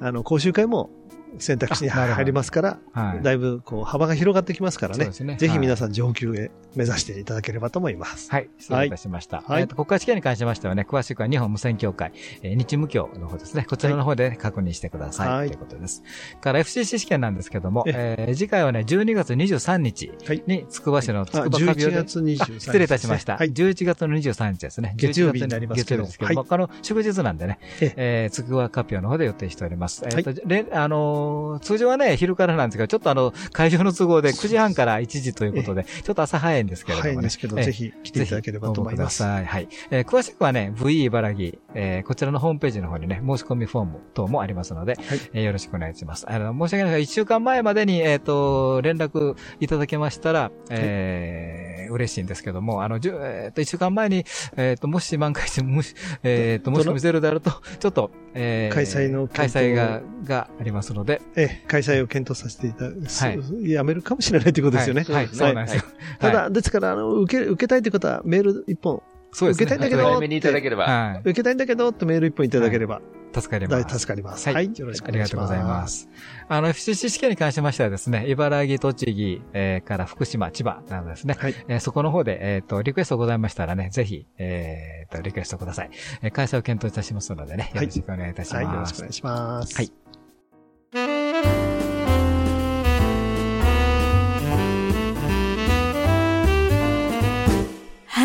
Speaker 4: あの、講習会も選択肢に入りますから、
Speaker 2: の、はい。
Speaker 4: だいぶこう幅が広がってきますからね。
Speaker 2: ね
Speaker 4: ぜひ皆さん上級へ目指していただければと思います。
Speaker 2: はい、失礼いたしました。
Speaker 4: はい
Speaker 2: えっと、国家試験に関しましてはね、詳しくは日本無線協会、えー日無協の方ですね。こちらの方で確認してください。
Speaker 4: はい
Speaker 2: ということです。から FCC 試験なんですけども、
Speaker 4: え
Speaker 2: えー次回はね、12月23日
Speaker 4: はい
Speaker 2: に、つくば市のつ
Speaker 4: あ
Speaker 2: くばカビオ
Speaker 4: 11
Speaker 2: で。
Speaker 4: 月23日、
Speaker 2: あ (laughs) 失礼いたしました。
Speaker 4: はい。
Speaker 2: 11月の23日ですね。
Speaker 4: 月曜日になりますけど
Speaker 2: 月曜日ですけども、
Speaker 4: はい
Speaker 2: この祝日なんでね、
Speaker 4: ええ
Speaker 2: えー、つくばカピオの方で予定しております。えっ、と、れあのー通常はね、昼からなんですけど、ちょっとあの、会場の都合で9時半から1時ということで、(laughs) ちょっと朝早いんですけれどもね。
Speaker 4: 早いんですけど、
Speaker 2: ええ
Speaker 4: ぜひ来ていただければと思います。
Speaker 2: はい。えー詳しくはね、VE 茨城、えーこちらのホームページの方にね、申し込みフォーム等もありますので、えーよろしくお願いします。あの、申し訳ないですが、1週間前までに、えっ、と、連絡いただけましたら、えー嬉しいんですけども、あの、じゅえっ、と、1週間前に、えっ、と、もし満開して、もし、えっ、と、申し込みゼロであると、ちょっと、えー
Speaker 4: 開催の
Speaker 2: 開催が、がありますので、
Speaker 4: ええ、開催を検討させていただく、
Speaker 2: はい
Speaker 4: やめるかもしれないということですよね。
Speaker 2: はい、はいそうなんですよ。
Speaker 4: ただ、
Speaker 2: はい、
Speaker 4: ですから、あの、受け、受けたいという方は、メール一本、
Speaker 2: そうですね。
Speaker 4: 受けたいんだけど
Speaker 3: 早めにいただけ。
Speaker 4: 受けたいんだけど、ってメール一本いただければ、
Speaker 2: 助かります。
Speaker 4: 大助かります。
Speaker 2: はい
Speaker 4: はい。よろしくお願いします。
Speaker 2: ありがとうございま。す。あの、FCC 試験に関しましてはですね、茨城、栃木、えーから福島、千葉などですね、
Speaker 4: はい。
Speaker 2: えーそこの方で、えっ、と、リクエストございましたらね、ぜひ、えっ、と、リクエストください。えー開催を検討いたしますのでね、よろしくお願いいたします。
Speaker 4: はい。よろしくお願いします。
Speaker 2: はい。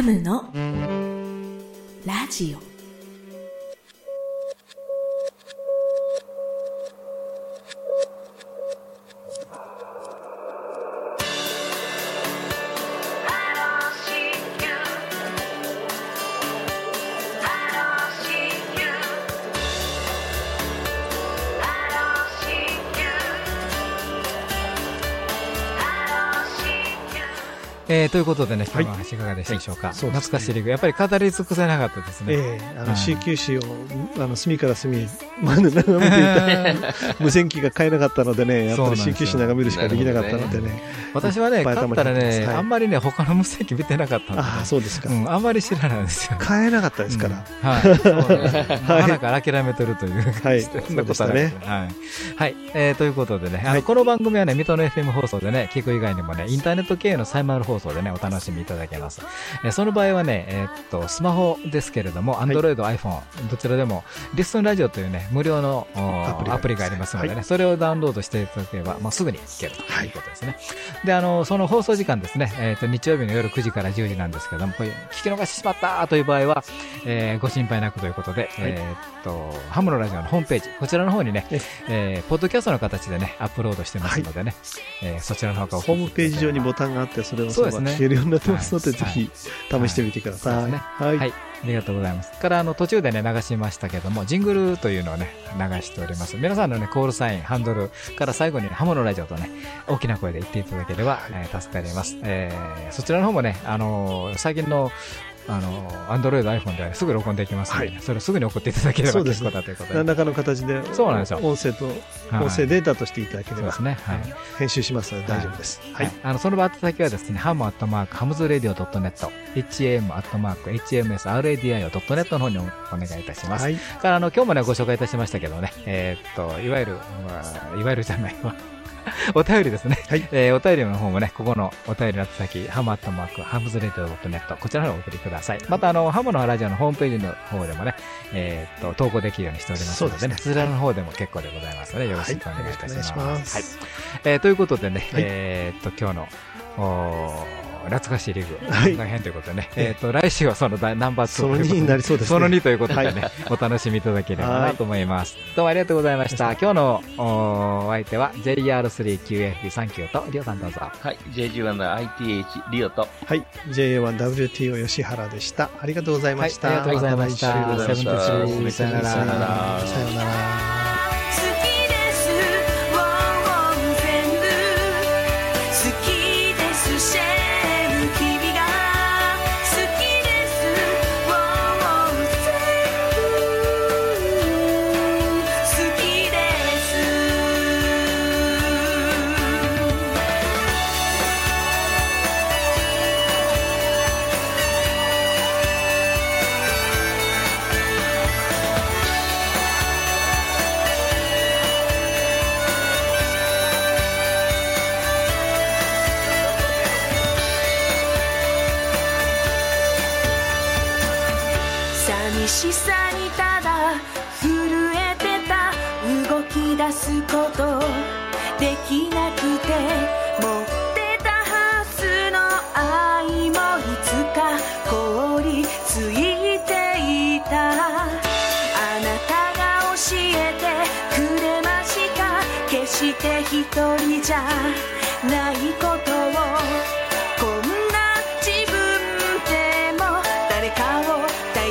Speaker 6: ムのラジオ。
Speaker 2: えということでね、今日の話いかがでしたでしょうか？
Speaker 4: そうですね
Speaker 2: 懐かしいリグ、やっぱり語り尽くせなかったですね。
Speaker 4: ええあの、
Speaker 2: はい
Speaker 4: CQC を、あの、隅から隅まで眺めていた (laughs) 無線機が買えなかったのでね、やっぱり
Speaker 2: そうなんですよ
Speaker 4: CQC 眺めるしかできなかったのでね。
Speaker 2: 私はね、
Speaker 4: いっぱい
Speaker 2: 買ったらね、
Speaker 4: はい
Speaker 2: あんまりね、他の無線機見てなかったんで、ね。
Speaker 4: ああ、そうですか
Speaker 2: う。ん、あんまり知らないんですよ。
Speaker 4: 買えなかったですから。
Speaker 2: うんはい。そうなんですよなか諦めてるという。
Speaker 4: はい
Speaker 2: そんなことはなくて
Speaker 4: そうで
Speaker 2: はい。はい。えー、ということでね、あの、
Speaker 4: はい
Speaker 2: この番組はね、水戸の FM 放送でね、聞く以外にもね、インターネット経由のサイマル放送でね、お楽しみいただけます。えーその場合はね、えーっと、スマホですけれども、Android、iPhone、どちらでも、リスンラジオというね、無料のお
Speaker 4: アプリがあります。
Speaker 2: のでね、
Speaker 4: は
Speaker 2: それをダウンロードしていただければ、もうすぐに聞けるということですね。で、あの、その放送時間ですね、えーっと、日曜日の夜9時から10時なんですけども、こういう聞き逃してしまったという場合は、えーご心配なくということで、えーっと、ハムのラジオのホームページ、こちらの方にね
Speaker 4: え、
Speaker 2: え。ーポッドキャストの形でね、アップロードしてますのでね、えーそちらの方から
Speaker 4: ホームページ上にボタンがあって、それを
Speaker 2: そうですね
Speaker 4: 聞けるようになってますので、
Speaker 2: はい
Speaker 4: ぜひ試してみてください。はい。
Speaker 2: ありがとうございます。から、あの、途中でね、流しましたけども、ジングルというのをね、流しております。皆さんのね、コールサイン、ハンドルから最後に、ハモのラジオとね、大きな声で言っていただければ、えー助かります。えーそちらの方もね、あのー最近の、あの、アンドロイド、iPhone では、ね、すぐ録音できますので、
Speaker 6: はい
Speaker 2: それをすぐに送っていただければ結構だということで。
Speaker 6: 何らかの形で
Speaker 2: そうなんですよ
Speaker 6: 音声と、
Speaker 2: はい
Speaker 6: 音声データとしていただければ、
Speaker 2: そうですね。はい。
Speaker 6: 編集しますので大丈夫です。はい。
Speaker 2: あの、その場宛先はですね、ハムアットマーク、ハムズラディオ .net、ham アットマーク、hmsradio.net の方にお願いいたします。
Speaker 6: はい。
Speaker 2: から、あの、今日もね、ご紹介いたしましたけどね、えーっと、いわゆる、まあ、いわゆるじゃないわ。(laughs) お便りですね。
Speaker 6: はい
Speaker 2: えーお便りの方もね、ここのお便りの先、ハムアットマーク、ハムズレディオ .net、こちらの方お送りください。また、あの、ハムのラジオのホームページの方でもね、えーっと、投稿できるようにしておりますのでね、
Speaker 6: そうです
Speaker 2: そちらの方でも結構でございますので、よろしくお願いいたします。
Speaker 6: はいいします
Speaker 2: はい。えーということでね、
Speaker 6: はい
Speaker 2: えーっと、今日の、おー懐かしいリグ、
Speaker 6: はい。
Speaker 2: 大変ということでね、
Speaker 6: え
Speaker 2: っと、来週はその第ナンバー2
Speaker 6: その2になりそうですね。
Speaker 2: その2ということでね、
Speaker 6: は
Speaker 2: お楽しみいただければ
Speaker 6: は
Speaker 2: ないと思います。どうもありがとうございました。今日のお相手は JR3QFB39 とリオさんどうぞ。
Speaker 3: はい。JG1-ITH リオと、
Speaker 6: はい。JA1WTO 吉原でした。ありがとうございました。
Speaker 2: はい。ありがとうございました。さよなら。
Speaker 6: さよなら。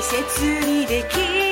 Speaker 8: 切にできる